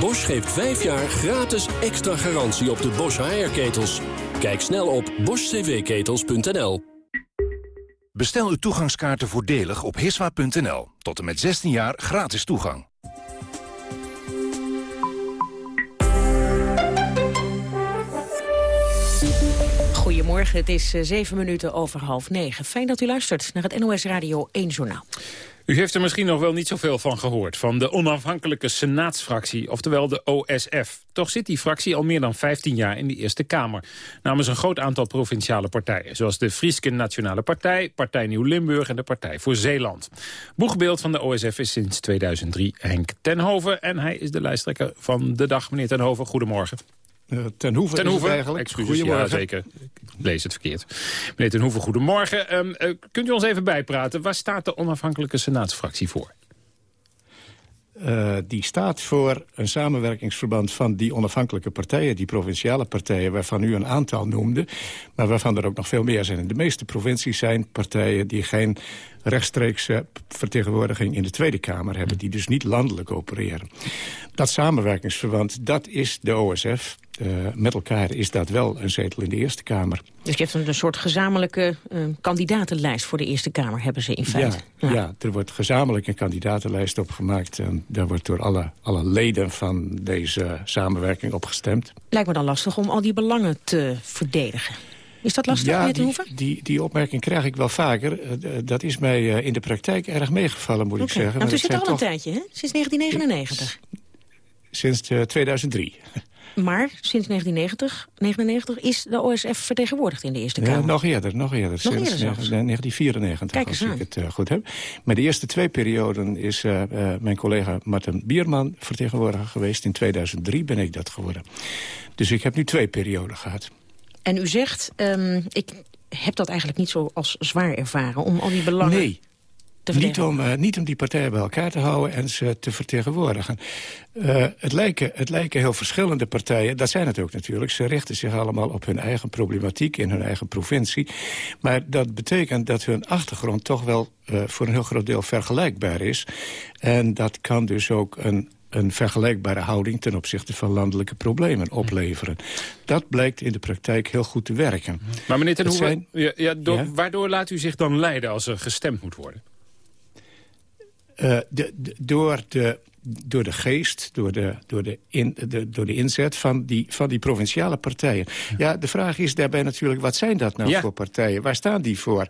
Bosch geeft 5 jaar gratis extra garantie op de Bosch HR-ketels. Kijk snel op boschcvketels.nl. Bestel uw toegangskaarten voordelig op hiswa.nl. Tot en met 16 jaar gratis toegang. Goedemorgen, het is eh, zeven minuten over half negen. Fijn dat u luistert naar het NOS Radio 1 Journaal. U heeft er misschien nog wel niet zoveel van gehoord... van de onafhankelijke senaatsfractie, oftewel de OSF. Toch zit die fractie al meer dan 15 jaar in de Eerste Kamer. Namens een groot aantal provinciale partijen... zoals de Frieske Nationale Partij, Partij Nieuw-Limburg... en de Partij voor Zeeland. Boegbeeld van de OSF is sinds 2003 Henk Tenhoven... en hij is de lijsttrekker van de dag. Meneer Tenhoven, goedemorgen. Uh, ten Hoeve ten Hoeve, eigenlijk. Excuses, ja, zeker. Ik lees het verkeerd. Meneer Ten Hoeve, goedemorgen. Um, uh, kunt u ons even bijpraten? Waar staat de onafhankelijke senaatsfractie voor? Uh, die staat voor een samenwerkingsverband van die onafhankelijke partijen... die provinciale partijen, waarvan u een aantal noemde... maar waarvan er ook nog veel meer zijn. In de meeste provincies zijn partijen die geen rechtstreekse vertegenwoordiging in de Tweede Kamer hebben... die dus niet landelijk opereren. Dat samenwerkingsverband, dat is de OSF. Uh, met elkaar is dat wel een zetel in de Eerste Kamer. Dus je hebt een soort gezamenlijke uh, kandidatenlijst voor de Eerste Kamer, hebben ze in feite. Ja, ja. ja er wordt gezamenlijk een kandidatenlijst opgemaakt. En daar wordt door alle, alle leden van deze samenwerking opgestemd. Lijkt me dan lastig om al die belangen te verdedigen. Is dat lastig, ja, die, die, die, opmerking krijg ik wel vaker. Uh, dat is mij in de praktijk erg meegevallen, moet okay. ik zeggen. Nou, het zit al toch... een tijdje, hè? Sinds 1999. Sinds uh, 2003. Maar sinds 1990 99 is de OSF vertegenwoordigd in de Eerste Kamer. Ja, nog eerder, nog eerder. Nog sinds eerder 1994, Kijk als aan. ik het uh, goed heb. Maar de eerste twee perioden is uh, uh, mijn collega Martin Bierman vertegenwoordiger geweest. In 2003 ben ik dat geworden. Dus ik heb nu twee perioden gehad. En u zegt, um, ik hebt dat eigenlijk niet zo als zwaar ervaren... om al die belangen nee. Niet om, uh, niet om die partijen bij elkaar te houden en ze te vertegenwoordigen. Uh, het, lijken, het lijken heel verschillende partijen, dat zijn het ook natuurlijk. Ze richten zich allemaal op hun eigen problematiek in hun eigen provincie. Maar dat betekent dat hun achtergrond toch wel uh, voor een heel groot deel vergelijkbaar is. En dat kan dus ook een een vergelijkbare houding ten opzichte van landelijke problemen opleveren. Dat blijkt in de praktijk heel goed te werken. Maar meneer Ten Hoeven, ja, ja, door, ja? waardoor laat u zich dan leiden als er gestemd moet worden? Uh, de, de, door, de, door de geest, door de, door de, in, de, door de inzet van die, van die provinciale partijen. Ja. ja de vraag is daarbij natuurlijk, wat zijn dat nou ja. voor partijen? Waar staan die voor?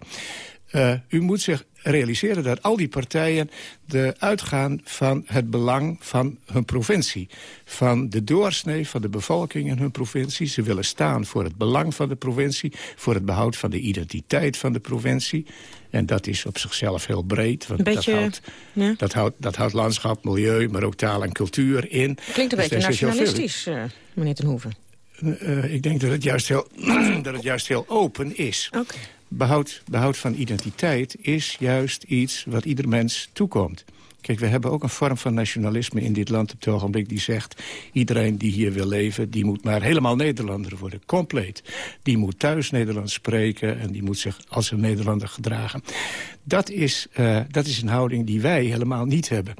Uh, u moet zich realiseren dat al die partijen de uitgaan van het belang van hun provincie. Van de doorsnee van de bevolking in hun provincie. Ze willen staan voor het belang van de provincie. Voor het behoud van de identiteit van de provincie. En dat is op zichzelf heel breed. Want beetje, dat, houdt, ja. dat, houdt, dat houdt landschap, milieu, maar ook taal en cultuur in. Klinkt een dus beetje nationalistisch, uh, meneer Ten Hoeven. Uh, ik denk dat het juist heel, dat het juist heel open is. Okay. Behoud, behoud van identiteit is juist iets wat ieder mens toekomt. Kijk, we hebben ook een vorm van nationalisme in dit land op het ogenblik die zegt... iedereen die hier wil leven, die moet maar helemaal Nederlander worden. Compleet. Die moet thuis Nederlands spreken en die moet zich als een Nederlander gedragen. Dat is, uh, dat is een houding die wij helemaal niet hebben.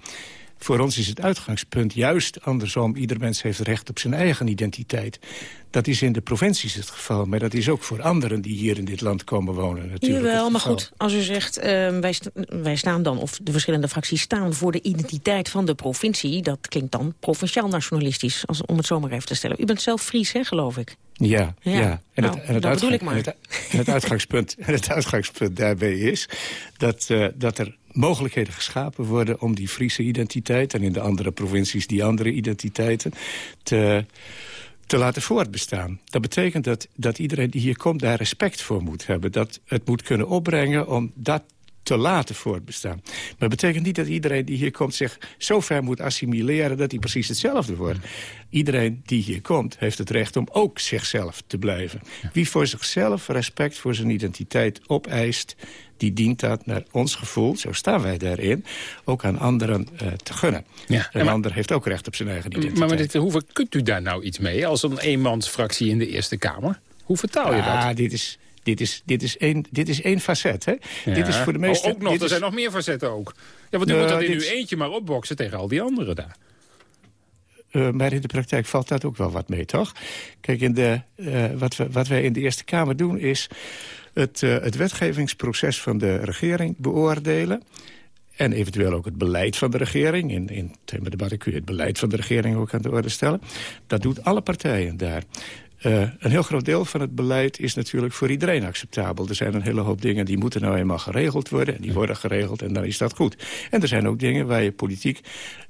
Voor ons is het uitgangspunt juist andersom. Ieder mens heeft recht op zijn eigen identiteit. Dat is in de provincies het geval, maar dat is ook voor anderen die hier in dit land komen wonen natuurlijk. Jawel, maar goed, als u zegt, uh, wij, st wij staan dan, of de verschillende fracties staan voor de identiteit van de provincie, dat klinkt dan provinciaal nationalistisch, als, om het zomaar even te stellen. U bent zelf Fries, hè, geloof ik? Ja, ja. ja. En nou, het, en het dat bedoel ik maar. En het, en het, uitgangspunt, en het uitgangspunt daarbij is dat, uh, dat er mogelijkheden geschapen worden om die Friese identiteit... en in de andere provincies die andere identiteiten te, te laten voortbestaan. Dat betekent dat, dat iedereen die hier komt daar respect voor moet hebben. Dat het moet kunnen opbrengen om dat te laten voortbestaan. Maar dat betekent niet dat iedereen die hier komt zich zo ver moet assimileren dat hij precies hetzelfde wordt. Iedereen die hier komt heeft het recht om ook zichzelf te blijven. Wie voor zichzelf respect voor zijn identiteit opeist die dient dat naar ons gevoel, zo staan wij daarin, ook aan anderen uh, te gunnen. Ja, een maar, ander heeft ook recht op zijn eigen identiteit. Maar hoeveel kunt u daar nou iets mee als een eenmansfractie in de Eerste Kamer? Hoe vertaal je dat? Dit is, dit is, dit is, één, dit is één facet. Hè? Ja. Dit is voor de meeste... Oh, ook nog, er is... zijn nog meer facetten ook. Ja, want u moet dat in uw eentje maar opboksen tegen al die anderen daar. Uh, maar in de praktijk valt dat ook wel wat mee, toch? Kijk, in de, uh, wat, we, wat wij in de Eerste Kamer doen is het, uh, het wetgevingsproces van de regering beoordelen. En eventueel ook het beleid van de regering. In, in themadebatten kun je het beleid van de regering ook aan de orde stellen. Dat doet alle partijen daar. Uh, een heel groot deel van het beleid is natuurlijk voor iedereen acceptabel. Er zijn een hele hoop dingen die moeten nou eenmaal geregeld worden. En die worden geregeld en dan is dat goed. En er zijn ook dingen waar je politiek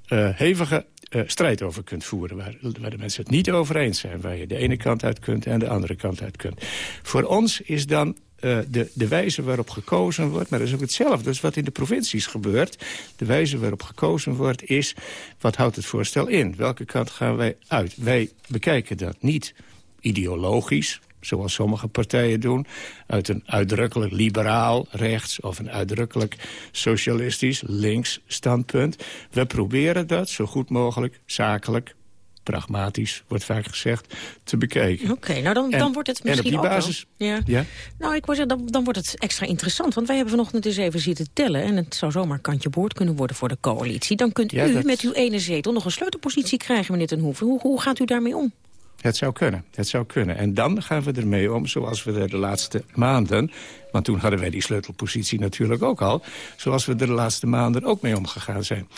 uh, hevige strijd over kunt voeren. Waar, waar de mensen het niet over eens zijn. Waar je de ene kant uit kunt en de andere kant uit kunt. Voor ons is dan uh, de, de wijze waarop gekozen wordt... maar dat is ook hetzelfde dus wat in de provincies gebeurt. De wijze waarop gekozen wordt is... wat houdt het voorstel in? Welke kant gaan wij uit? Wij bekijken dat niet ideologisch zoals sommige partijen doen... uit een uitdrukkelijk liberaal rechts of een uitdrukkelijk socialistisch links standpunt. We proberen dat zo goed mogelijk zakelijk pragmatisch, wordt vaak gezegd, te bekijken. Oké, okay, nou dan, en, dan wordt het misschien en op die basis, ook wel, ja. ja. Nou, ik wou zeggen, dan, dan wordt het extra interessant. Want wij hebben vanochtend eens even zitten tellen... en het zou zomaar kantje boord kunnen worden voor de coalitie. Dan kunt Ja, u dat- met uw ene zetel nog een sleutelpositie krijgen, meneer Ten Hoeven. Hoe, hoe gaat u daarmee om? Het zou kunnen, het zou kunnen. En dan gaan we ermee om zoals we er de laatste maanden... want toen hadden wij die sleutelpositie natuurlijk ook al... zoals we er de laatste maanden ook mee omgegaan zijn.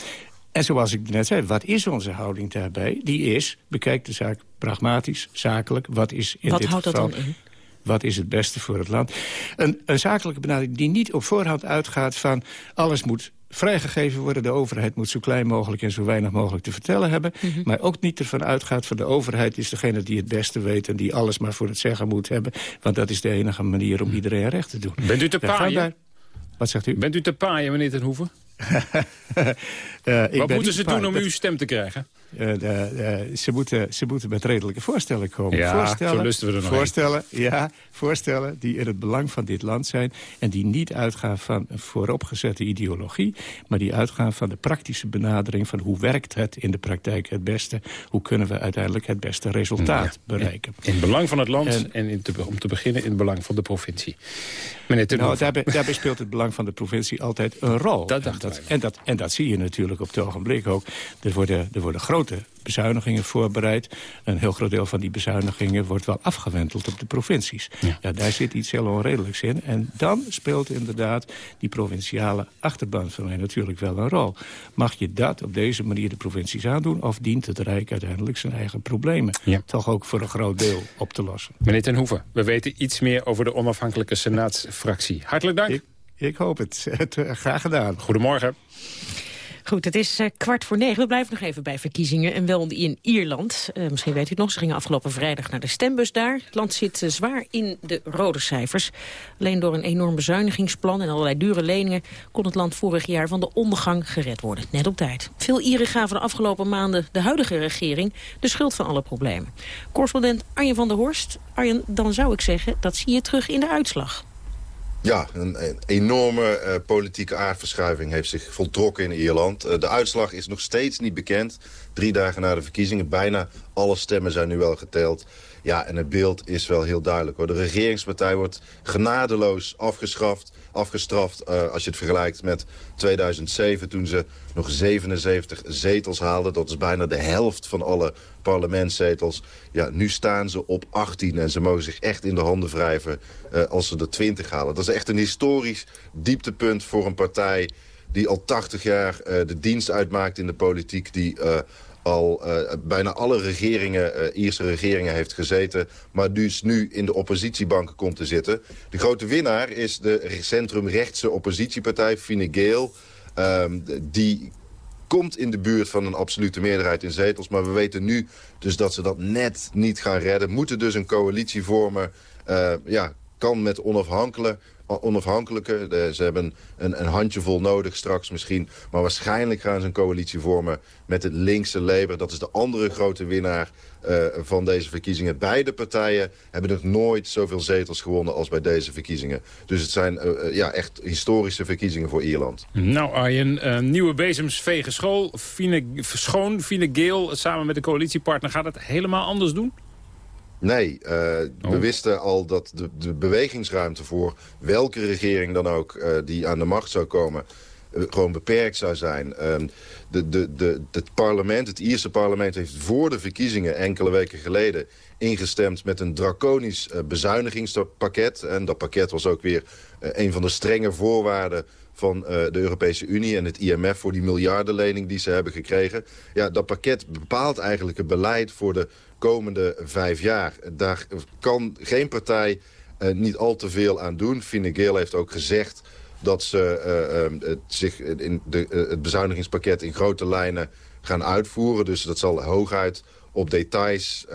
En zoals ik net zei, wat is onze houding daarbij? Die is, bekijk de zaak pragmatisch, zakelijk. Wat is in Wat dit houdt dat dan in? Wat is het beste voor het land? Een, een zakelijke benadering die niet op voorhand uitgaat van... alles moet vrijgegeven worden, de overheid moet zo klein mogelijk... en zo weinig mogelijk te vertellen hebben. Mhm. Maar ook niet ervan uitgaat van de overheid is degene die het beste weet... en die alles maar voor het zeggen moet hebben. Want dat is de enige manier om iedereen recht te doen. Bent u te paaien? Wat zegt u? Bent u te paaien, meneer Ten Hoeven? Uh, ik Wat moeten ze doen om uw stem te krijgen? Eh, de- de- ze, moeten, ze moeten met redelijke voorstellen komen. Ja, voorstellen, zo lusten we er nog voorstellen, ja, voorstellen die in het belang van dit land zijn... en die niet uitgaan van een vooropgezette ideologie... maar die uitgaan van de praktische benadering... van hoe werkt het in de praktijk het beste... hoe kunnen we uiteindelijk het beste resultaat bereiken. In het belang van het land en, En- in te- om te beginnen in het belang van de provincie. Meneer Ten Nou, daarbij, daarbij speelt het belang van de provincie altijd een rol. Dat en, dat, en, dat, en dat zie je natuurlijk op het ogenblik ook. Er worden, er worden grote bezuinigingen voorbereid. Een heel groot deel van die bezuinigingen wordt wel afgewenteld op de provincies. Ja. daar zit iets heel onredelijks in. En dan speelt inderdaad die provinciale achterban van mij natuurlijk wel een rol. Mag je dat op deze manier de provincies aandoen... of dient het Rijk uiteindelijk zijn eigen problemen... toch ook voor een groot deel op te lossen? Meneer Ten Hoeven, we weten iets meer over de onafhankelijke senaatsfractie. Hartelijk dank. Ik, ik hoop het. het graag gedaan. Goedemorgen. Goed, het is eh, kwart voor negen. We blijven nog even bij verkiezingen. En wel in Ierland. Eh, misschien weet u het nog, ze gingen afgelopen vrijdag naar de stembus daar. Het land zit eh, zwaar in de rode cijfers. Alleen door een enorm bezuinigingsplan en allerlei dure leningen... kon het land vorig jaar van de ondergang gered worden. Net op tijd. Veel Ieren gaven de afgelopen maanden de huidige regering... de schuld van alle problemen. Correspondent Arjen van der Horst. Arjen, dan zou ik zeggen, dat zie je terug in de uitslag. Ja, een, enorme eh, politieke aardverschuiving heeft zich voltrokken in Ierland. Eh, de uitslag is nog steeds niet bekend. Drie dagen na de verkiezingen. Bijna alle stemmen zijn nu wel geteld. Ja, en het beeld is wel heel duidelijk. Hoor. De regeringspartij wordt genadeloos afgeschaft, afgestraft... eh, als je het vergelijkt met 2007, toen ze nog 77 zetels haalden. Dat is bijna de helft van alle parlementszetels. Ja, nu staan ze op 18 en ze mogen zich echt in de handen wrijven... eh, als ze er 20 halen. Dat is echt een historisch dieptepunt voor een partij... die al 80 jaar eh, de dienst uitmaakt in de politiek... die eh, al bijna alle regeringen, eh, Ierse regeringen heeft gezeten... maar dus nu in de oppositiebanken komt te zitten. De grote winnaar is de centrumrechtse oppositiepartij Fine Gael... Ehm, die komt in de buurt van een absolute meerderheid in zetels. Maar we weten nu dus dat ze dat net niet gaan redden. Moeten dus een coalitie vormen. Eh, ja, kan met onafhankelijke. Onafhankelijke. De- ze hebben een, een handjevol nodig straks misschien. Maar waarschijnlijk gaan ze een coalitie vormen met het linkse Labour. Dat is de andere grote winnaar eh, van deze verkiezingen. Beide partijen hebben nog nooit zoveel zetels gewonnen als bij deze verkiezingen. Dus het zijn eh, eh, ja, echt historische verkiezingen voor Ierland. Nou Arjen, eh, nieuwe bezems vegen school. Fine, schoon, Fine Geel samen met de coalitiepartner gaat het helemaal anders doen? Nee, eh, we wisten al dat de, de bewegingsruimte voor welke regering dan ook eh, die aan de macht zou komen... eh, gewoon beperkt zou zijn. Ehm, de, de, de, het parlement, het Ierse parlement heeft voor de verkiezingen enkele weken geleden ingestemd met een draconisch bezuinigingspakket. En dat pakket was ook weer een van de strenge voorwaarden van eh, de Europese Unie en het IMF voor die miljardenlening die ze hebben gekregen. Ja, dat pakket bepaalt eigenlijk het beleid voor de komende vijf jaar. Daar kan geen partij eh, niet al te veel aan doen. Fine Gael heeft ook gezegd dat ze eh, het, zich in de, het bezuinigingspakket in grote lijnen gaan uitvoeren. Dus dat zal hooguit op details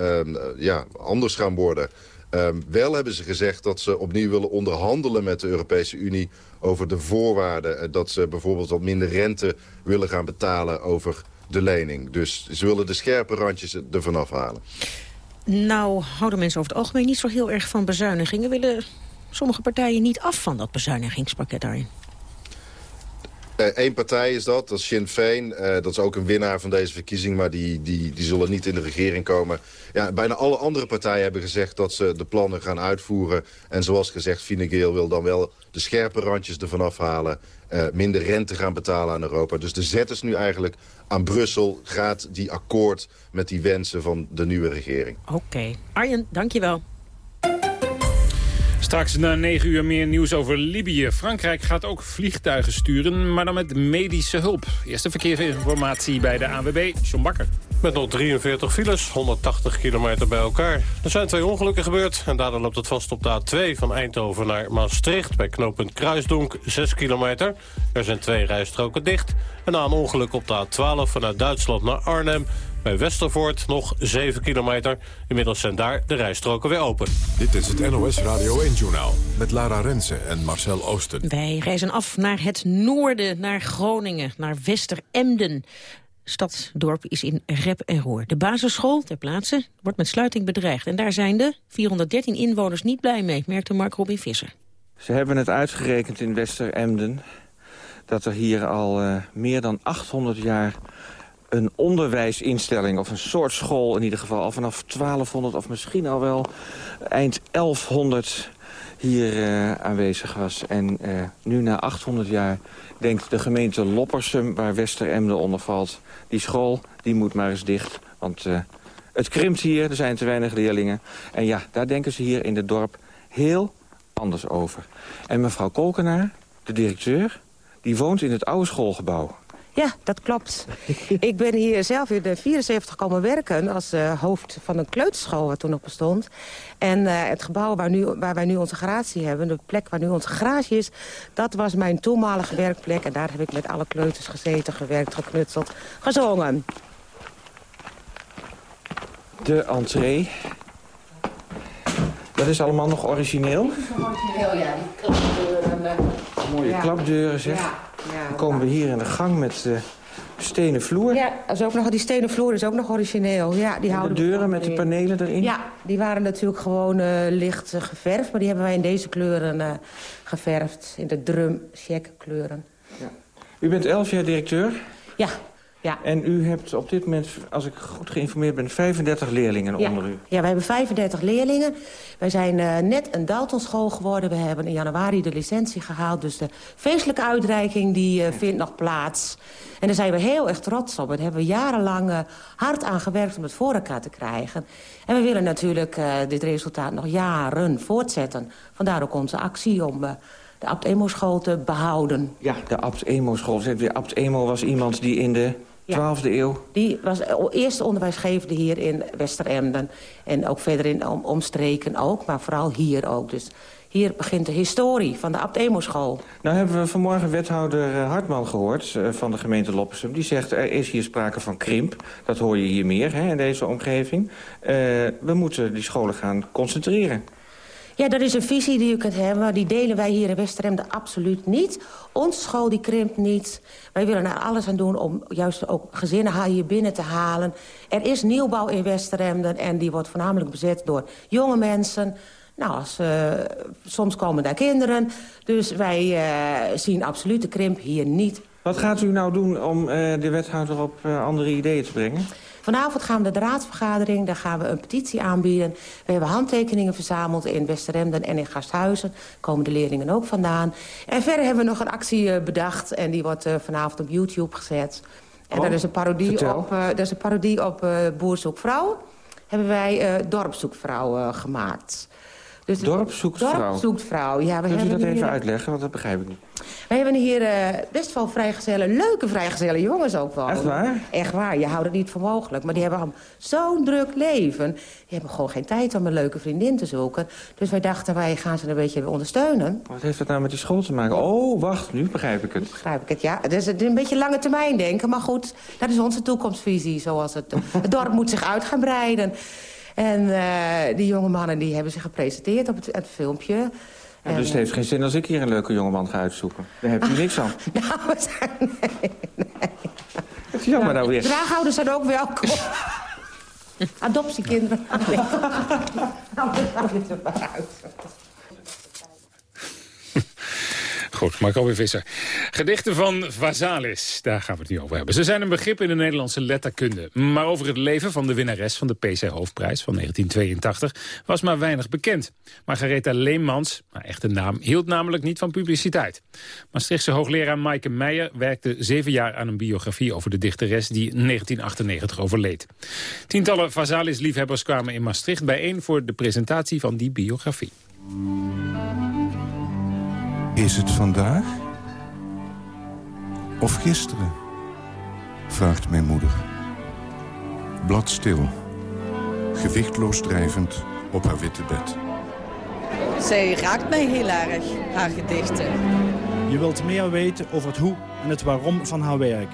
ja, anders gaan worden. Ehm, wel hebben ze gezegd dat ze opnieuw willen onderhandelen met de Europese Unie over de voorwaarden. eh, Dat ze bijvoorbeeld wat minder rente willen gaan betalen over de lening. Dus ze willen de scherpe randjes ervan afhalen. Nou, houden mensen over het algemeen niet zo heel erg van bezuinigingen. Willen sommige partijen niet af van dat bezuinigingspakket daarin? Eén partij is dat, dat is Sinn Féin. Eh, dat is ook een winnaar van deze verkiezing, maar die, die, die zullen niet in de regering komen. Ja, bijna alle andere partijen hebben gezegd dat ze de plannen gaan uitvoeren. En zoals gezegd, Fine Gael wil dan wel de scherpe randjes ervan afhalen. eh, minder rente gaan betalen aan Europa. Dus de zet is nu eigenlijk aan Brussel. Gaat die akkoord met die wensen van de nieuwe regering. Oké. Arjen, dankjewel. Straks na 9 uur meer nieuws over Libië. Frankrijk gaat ook vliegtuigen sturen, maar dan met medische hulp. Eerste verkeersinformatie bij de ANWB, John Bakker. Met nog 43 files, 180 kilometer bij elkaar. Er zijn twee ongelukken gebeurd en daardoor loopt het vast op de A2 van Eindhoven naar Maastricht... bij knooppunt Kruisdonk, 6 kilometer. Er zijn twee rijstroken dicht. En na een ongeluk op de A12 vanuit Duitsland naar Arnhem... Bij Westervoort nog 7 kilometer. Inmiddels zijn daar de rijstroken weer open. Dit is het NOS Radio 1-journaal met Lara Rensen en Marcel Oosten. Wij reizen af naar het noorden, naar Groningen, naar Westeremden. Stadsdorp is in rep en roer. De basisschool ter plaatse wordt met sluiting bedreigd. En daar zijn de 413 inwoners niet blij mee, merkte Mark Robin Visser. Ze hebben het uitgerekend in Westeremden... dat er hier al uh, meer dan 800 jaar een onderwijsinstelling... of een soort school in ieder geval al vanaf 1200 of misschien al wel eind 1100 hier uh, aanwezig was. En uh, nu na 800 jaar denkt de gemeente Loppersum, waar Westeremden onder valt... die school, die moet maar eens dicht, want uh, het krimpt hier, er zijn te weinig leerlingen. En ja, daar denken ze hier in het dorp heel anders over. En mevrouw Kolkenaar, de directeur, die woont in het oude schoolgebouw. Ja, dat klopt. ik ben hier zelf in de 74 komen werken als uh, hoofd van een kleuterschool wat toen nog bestond. En uh, het gebouw waar, nu, waar wij nu onze garage hebben, de plek waar nu onze garage is... dat was mijn toenmalige werkplek en daar heb ik met alle kleuters gezeten, gewerkt, geknutseld, gezongen. De entree. Dat is allemaal nog origineel? Dat is nog origineel, ja. Die klapdeuren. Uh, Mooie ja. klapdeuren, zeg. Ja. Dan komen we hier in de gang met uh, stenen vloer. Ja, is ook nog, die stenen vloer is ook nog origineel. Ja, die en houden de deuren met de panelen erin? Ja, die waren natuurlijk gewoon uh, licht uh, geverfd. Maar die hebben wij in deze kleuren geverfd. In de drum kleuren. Ja. U bent elf jaar directeur? Ja. Ja. En u hebt op dit moment, als ik goed geïnformeerd ben, 35 leerlingen ja. onder u. Ja, we hebben 35 leerlingen. Wij zijn uh, net een Daltonschool geworden. We hebben in januari de licentie gehaald. Dus de feestelijke uitreiking die uh, vindt nog plaats. En daar zijn we heel erg trots op. Daar hebben we jarenlang uh, hard aan gewerkt om het voor elkaar te krijgen. En we willen natuurlijk dit resultaat nog jaren voortzetten. Vandaar ook onze actie om de Abt Emo-school te behouden. Ja, de Abt Emo-school. De Abt Emo was iemand die in de 12e eeuw? Die was eerste onderwijsgevende hier in Westeremden. En ook verder in om, omstreken ook, maar vooral hier ook. Dus hier begint de historie van de Abt Emo-school. Nou hebben we vanmorgen wethouder Hartman gehoord uh, van de gemeente Loppersum. Die zegt er is hier sprake van krimp. Dat hoor je hier meer hè, in deze omgeving. Uh, we moeten die scholen gaan concentreren. Ja, dat is een visie die u kunt hebben. Die delen wij hier in Westeremden absoluut niet. Onze school die krimpt niet. Wij willen er alles aan doen om juist ook gezinnen hier binnen te halen. Er is nieuwbouw in Westeremden en die wordt voornamelijk bezet door jonge mensen... Nou, als, uh, soms komen daar kinderen. Dus wij uh, zien absoluut de krimp hier niet. Wat gaat u nou doen om uh, de wethouder op andere ideeën te brengen? Vanavond gaan we naar de raadsvergadering, daar gaan we een petitie aanbieden. We hebben handtekeningen verzameld in Westeremden en in Gasthuizen. Daar komen de leerlingen ook vandaan. En verder hebben we nog een actie bedacht en die wordt uh, vanavond op YouTube gezet. En oh, dat is een parodie op, uh, dat is een parodie op uh, Boer zoekt vrouw. Hebben wij Dorp zoekt vrouw gemaakt. Dus dorp zoekt dorp vrouw? zoekt vrouw, ja. We Kunt u dat hier... even uitleggen, want dat begrijp ik niet. We hebben hier uh, best wel vrijgezellen, leuke vrijgezellen jongens ook wel. Echt waar? Echt waar, je houdt het niet voor mogelijk. Maar die hebben zo'n druk leven. Die hebben gewoon geen tijd om een leuke vriendin te zoeken. Dus wij dachten, wij gaan ze een beetje ondersteunen. Wat heeft dat nou met die school te maken? Oh, wacht, nu begrijp ik het. Begrijp ik het, ja. Het is een beetje lange termijn denken. Maar goed, dat is onze toekomstvisie. Zoals het, het dorp moet zich uit gaan breiden. En uh, die jonge mannen die hebben zich gepresenteerd op het, het filmpje. Ja, dus het heeft geen zin als ik hier een leuke jongeman ga uitzoeken. Daar heb je niks aan. nou, we zijn... Nee, nee. Het is jammer nou weer. Draagouders zijn ook welkom. Adoptiekinderen. Nee. nou, dit er maar uit. Goed, Marco weer Visser. Gedichten van Vazalis, daar gaan we het nu over hebben. Ze zijn een begrip in de Nederlandse letterkunde. Maar over het leven van de winnares van de PC Hoofdprijs van 1982 was maar weinig bekend. Margaretha Leemans, haar echte naam, hield namelijk niet van publiciteit. Maastrichtse hoogleraar Maaike Meijer werkte zeven jaar aan een biografie over de dichteres die in 1998 overleed. Tientallen Vazalis-liefhebbers kwamen in Maastricht bijeen voor de presentatie van die biografie. Is het vandaag? Of gisteren? Vraagt mijn moeder. Bladstil. Gewichtloos drijvend op haar witte bed. Zij raakt mij heel erg, haar gedichten. Je wilt meer weten over het hoe en het waarom van haar werk.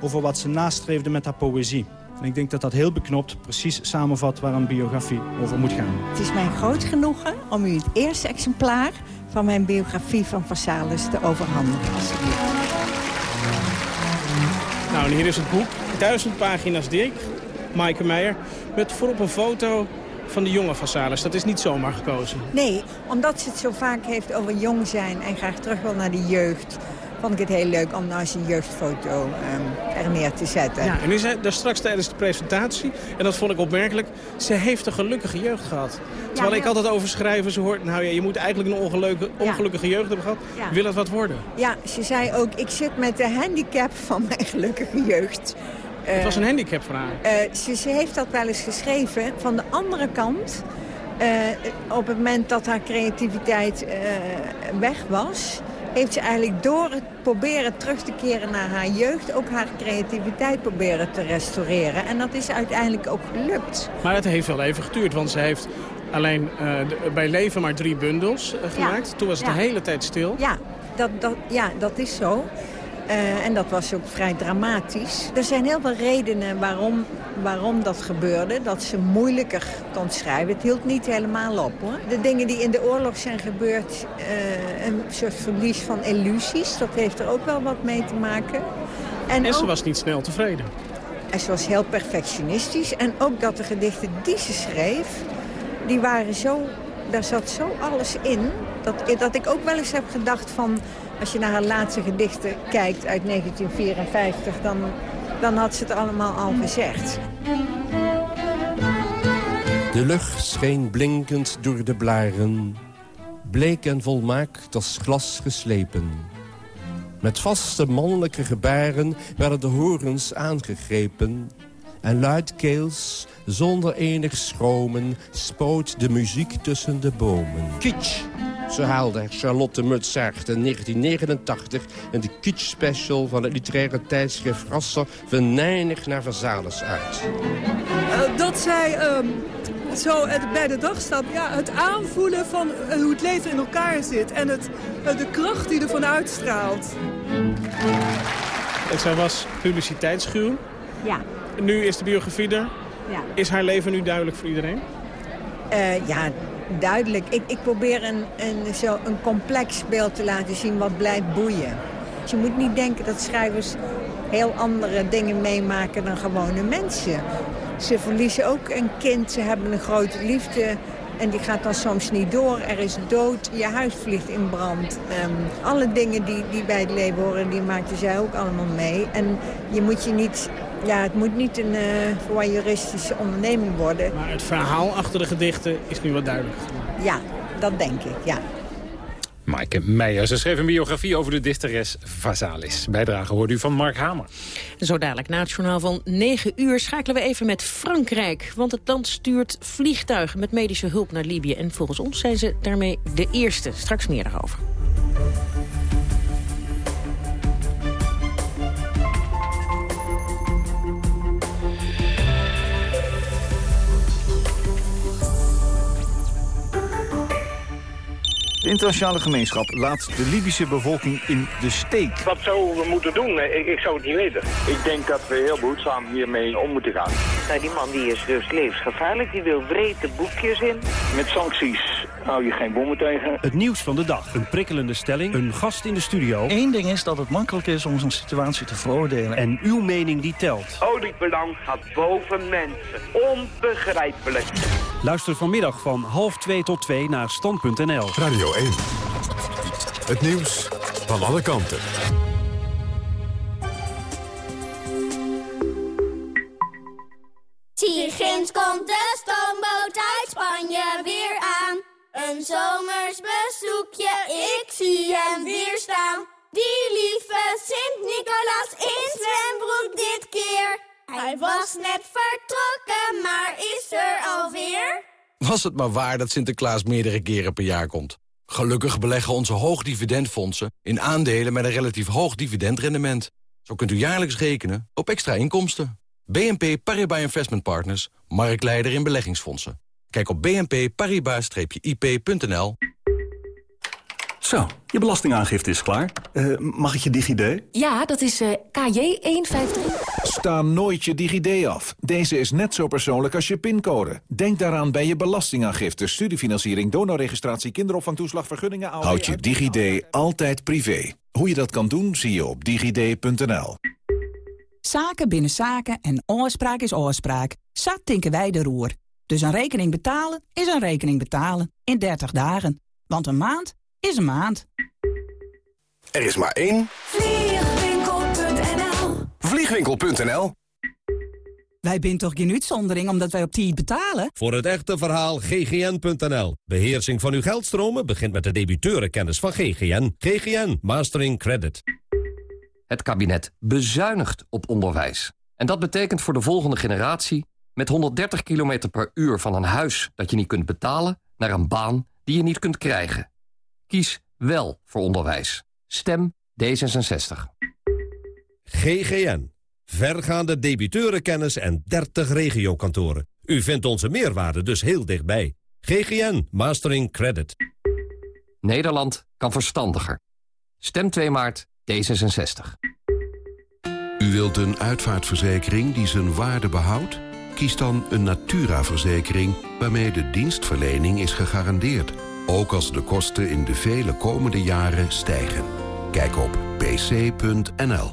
Over wat ze nastreefde met haar poëzie. En ik denk dat dat heel beknopt precies samenvat waar een biografie over moet gaan. Het is mijn groot genoegen om u het eerste exemplaar van mijn biografie van Vassalis te overhandigen. Nou, en hier is het boek. Duizend pagina's dik. Maaike Meijer. Met voorop een foto van de jonge Vassalis. Dat is niet zomaar gekozen. Nee, omdat ze het zo vaak heeft over jong zijn en graag terug wil naar de jeugd vond ik het heel leuk om nou zijn jeugdfoto um, er neer te zetten. Ja, en u zei daar straks tijdens de presentatie, en dat vond ik opmerkelijk... ze heeft een gelukkige jeugd gehad. Terwijl ik altijd over schrijven, ze hoort... nou ja, je moet eigenlijk een ongelukkige, ongelukkige jeugd hebben gehad. Wil het wat worden? Ja, ze zei ook, ik zit met de handicap van mijn gelukkige jeugd. Het was een handicap voor haar? Uh, ze, ze, heeft dat wel eens geschreven. Van de andere kant, uh, op het moment dat haar creativiteit weg was heeft ze eigenlijk door het proberen terug te keren naar haar jeugd... ook haar creativiteit proberen te restaureren. En dat is uiteindelijk ook gelukt. Maar het heeft wel even geduurd, want ze heeft alleen uh, bij leven maar drie bundels uh, gemaakt. Ja. Toen was het ja. de hele tijd stil. Ja, dat, dat, ja, dat is zo. Uh, en dat was ook vrij dramatisch. Er zijn heel veel redenen waarom, waarom dat gebeurde. Dat ze moeilijker kon schrijven. Het hield niet helemaal op hoor. De dingen die in de oorlog zijn gebeurd. Uh, een soort verlies van illusies. Dat heeft er ook wel wat mee te maken. En, en ze ook, was niet snel tevreden. En ze was heel perfectionistisch. En ook dat de gedichten die ze schreef. Die waren zo... Daar zat zo alles in. Dat, dat ik ook wel eens heb gedacht van... Als je naar haar laatste gedichten kijkt uit 1954, dan, dan had ze het allemaal al gezegd. De lucht scheen blinkend door de blaren, bleek en volmaakt als glas geslepen. Met vaste mannelijke gebaren werden de horens aangegrepen... en luidkeels, zonder enig schromen, spoot de muziek tussen de bomen. Kitsch! Zo haalde Charlotte Mutsaert in 1989 in de kitsch special van het literaire tijdschrift Rasser venijnig naar Versalis uit. Uh, dat zij uh, zo bij de dag staat, ja, het aanvoelen van uh, hoe het leven in elkaar zit en het, de kracht die ervan uitstraalt. En zij was publiciteitsschuw. Ja. Nu is de biografie er. Ja. Is haar leven nu duidelijk voor iedereen? ja, duidelijk. Ik, ik probeer een, een, zo een complex beeld te laten zien wat blijft boeien. Dus je moet niet denken dat schrijvers heel andere dingen meemaken dan gewone mensen. Ze verliezen ook een kind, ze hebben een grote liefde... En die gaat dan soms niet door. Er is dood, je huis vliegt in brand. Um, alle dingen die, die bij het leven horen, die maakten zij ook allemaal mee. En je moet je niet ja, het moet niet een uh, voyeuristische onderneming worden. Maar het verhaal achter de gedichten is nu wat duidelijk. Ja, dat denk ik, ja. Maaike Meijer, ze schreef een biografie over de dichteres Vasalis. Bijdrage hoort u van Mark Hamer. Zo dadelijk na het journaal van 9 uur schakelen we even met Frankrijk. Want het land stuurt vliegtuigen met medische hulp naar Libië. En volgens ons zijn ze daarmee de eerste. Straks meer daarover. De internationale gemeenschap laat de Libische bevolking in de steek. Wat zouden we moeten doen? Ik, ik zou het niet weten. Ik denk dat we heel behoedzaam hiermee om moeten gaan. Nou, die man die is dus levensgevaarlijk. Die wil wrede boekjes in. Met sancties hou je geen bommen tegen. Het nieuws van de dag. Een prikkelende stelling. Een gast in de studio. Eén ding is dat het makkelijk is om zo'n situatie te veroordelen. En uw mening die telt. Oliebelang gaat boven mensen. Onbegrijpelijk. Luister vanmiddag van half 2 tot 2 naar stand.nl. Radio 1. Het nieuws van alle kanten. Ginds komt de stoomboot uit Spanje weer aan. Een zomers bezoekje, ik zie hem weer staan. Die lieve Sint-Nicolaas in zwembroek dit keer. Hij was net vertrokken, maar is er alweer. Was het maar waar dat Sinterklaas meerdere keren per jaar komt. Gelukkig beleggen onze hoogdividendfondsen in aandelen met een relatief hoog dividendrendement. Zo kunt u jaarlijks rekenen op extra inkomsten. BNP Paribas Investment Partners, marktleider in beleggingsfondsen. Kijk op bnpparibas-ip.nl. Zo, je belastingaangifte is klaar. Uh, mag ik je DigiD? Ja, dat is uh, KJ153. Sta nooit je DigiD af. Deze is net zo persoonlijk als je pincode. Denk daaraan bij je belastingaangifte, studiefinanciering, donorregistratie, kinderopvangtoeslag, vergunningen... Houd je DigiD altijd privé. Hoe je dat kan doen, zie je op digid.nl. Zaken binnen zaken en oorspraak is oorspraak. Zat tinken wij de roer. Dus een rekening betalen is een rekening betalen. In 30 dagen. Want een maand is een maand. Er is maar één. Vliegwinkel.nl Vliegwinkel.nl Wij zijn toch geen uitzondering omdat wij op tijd betalen? Voor het echte verhaal ggn.nl. Beheersing van uw geldstromen begint met de debiteurenkennis van GGN. GGN Mastering Credit. Het kabinet bezuinigt op onderwijs. En dat betekent voor de volgende generatie... met 130 km per uur van een huis dat je niet kunt betalen... naar een baan die je niet kunt krijgen. Kies wel voor onderwijs. Stem D66. GGN. Vergaande debiteurenkennis en 30 regiokantoren. U vindt onze meerwaarde dus heel dichtbij. GGN Mastering Credit. Nederland kan verstandiger. Stem 2 maart D66. U wilt een uitvaartverzekering die zijn waarde behoudt? Kies dan een Natura-verzekering waarmee de dienstverlening is gegarandeerd. Ook als de kosten in de vele komende jaren stijgen. Kijk op pc.nl.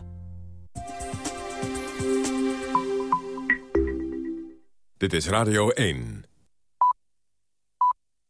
Dit is Radio 1.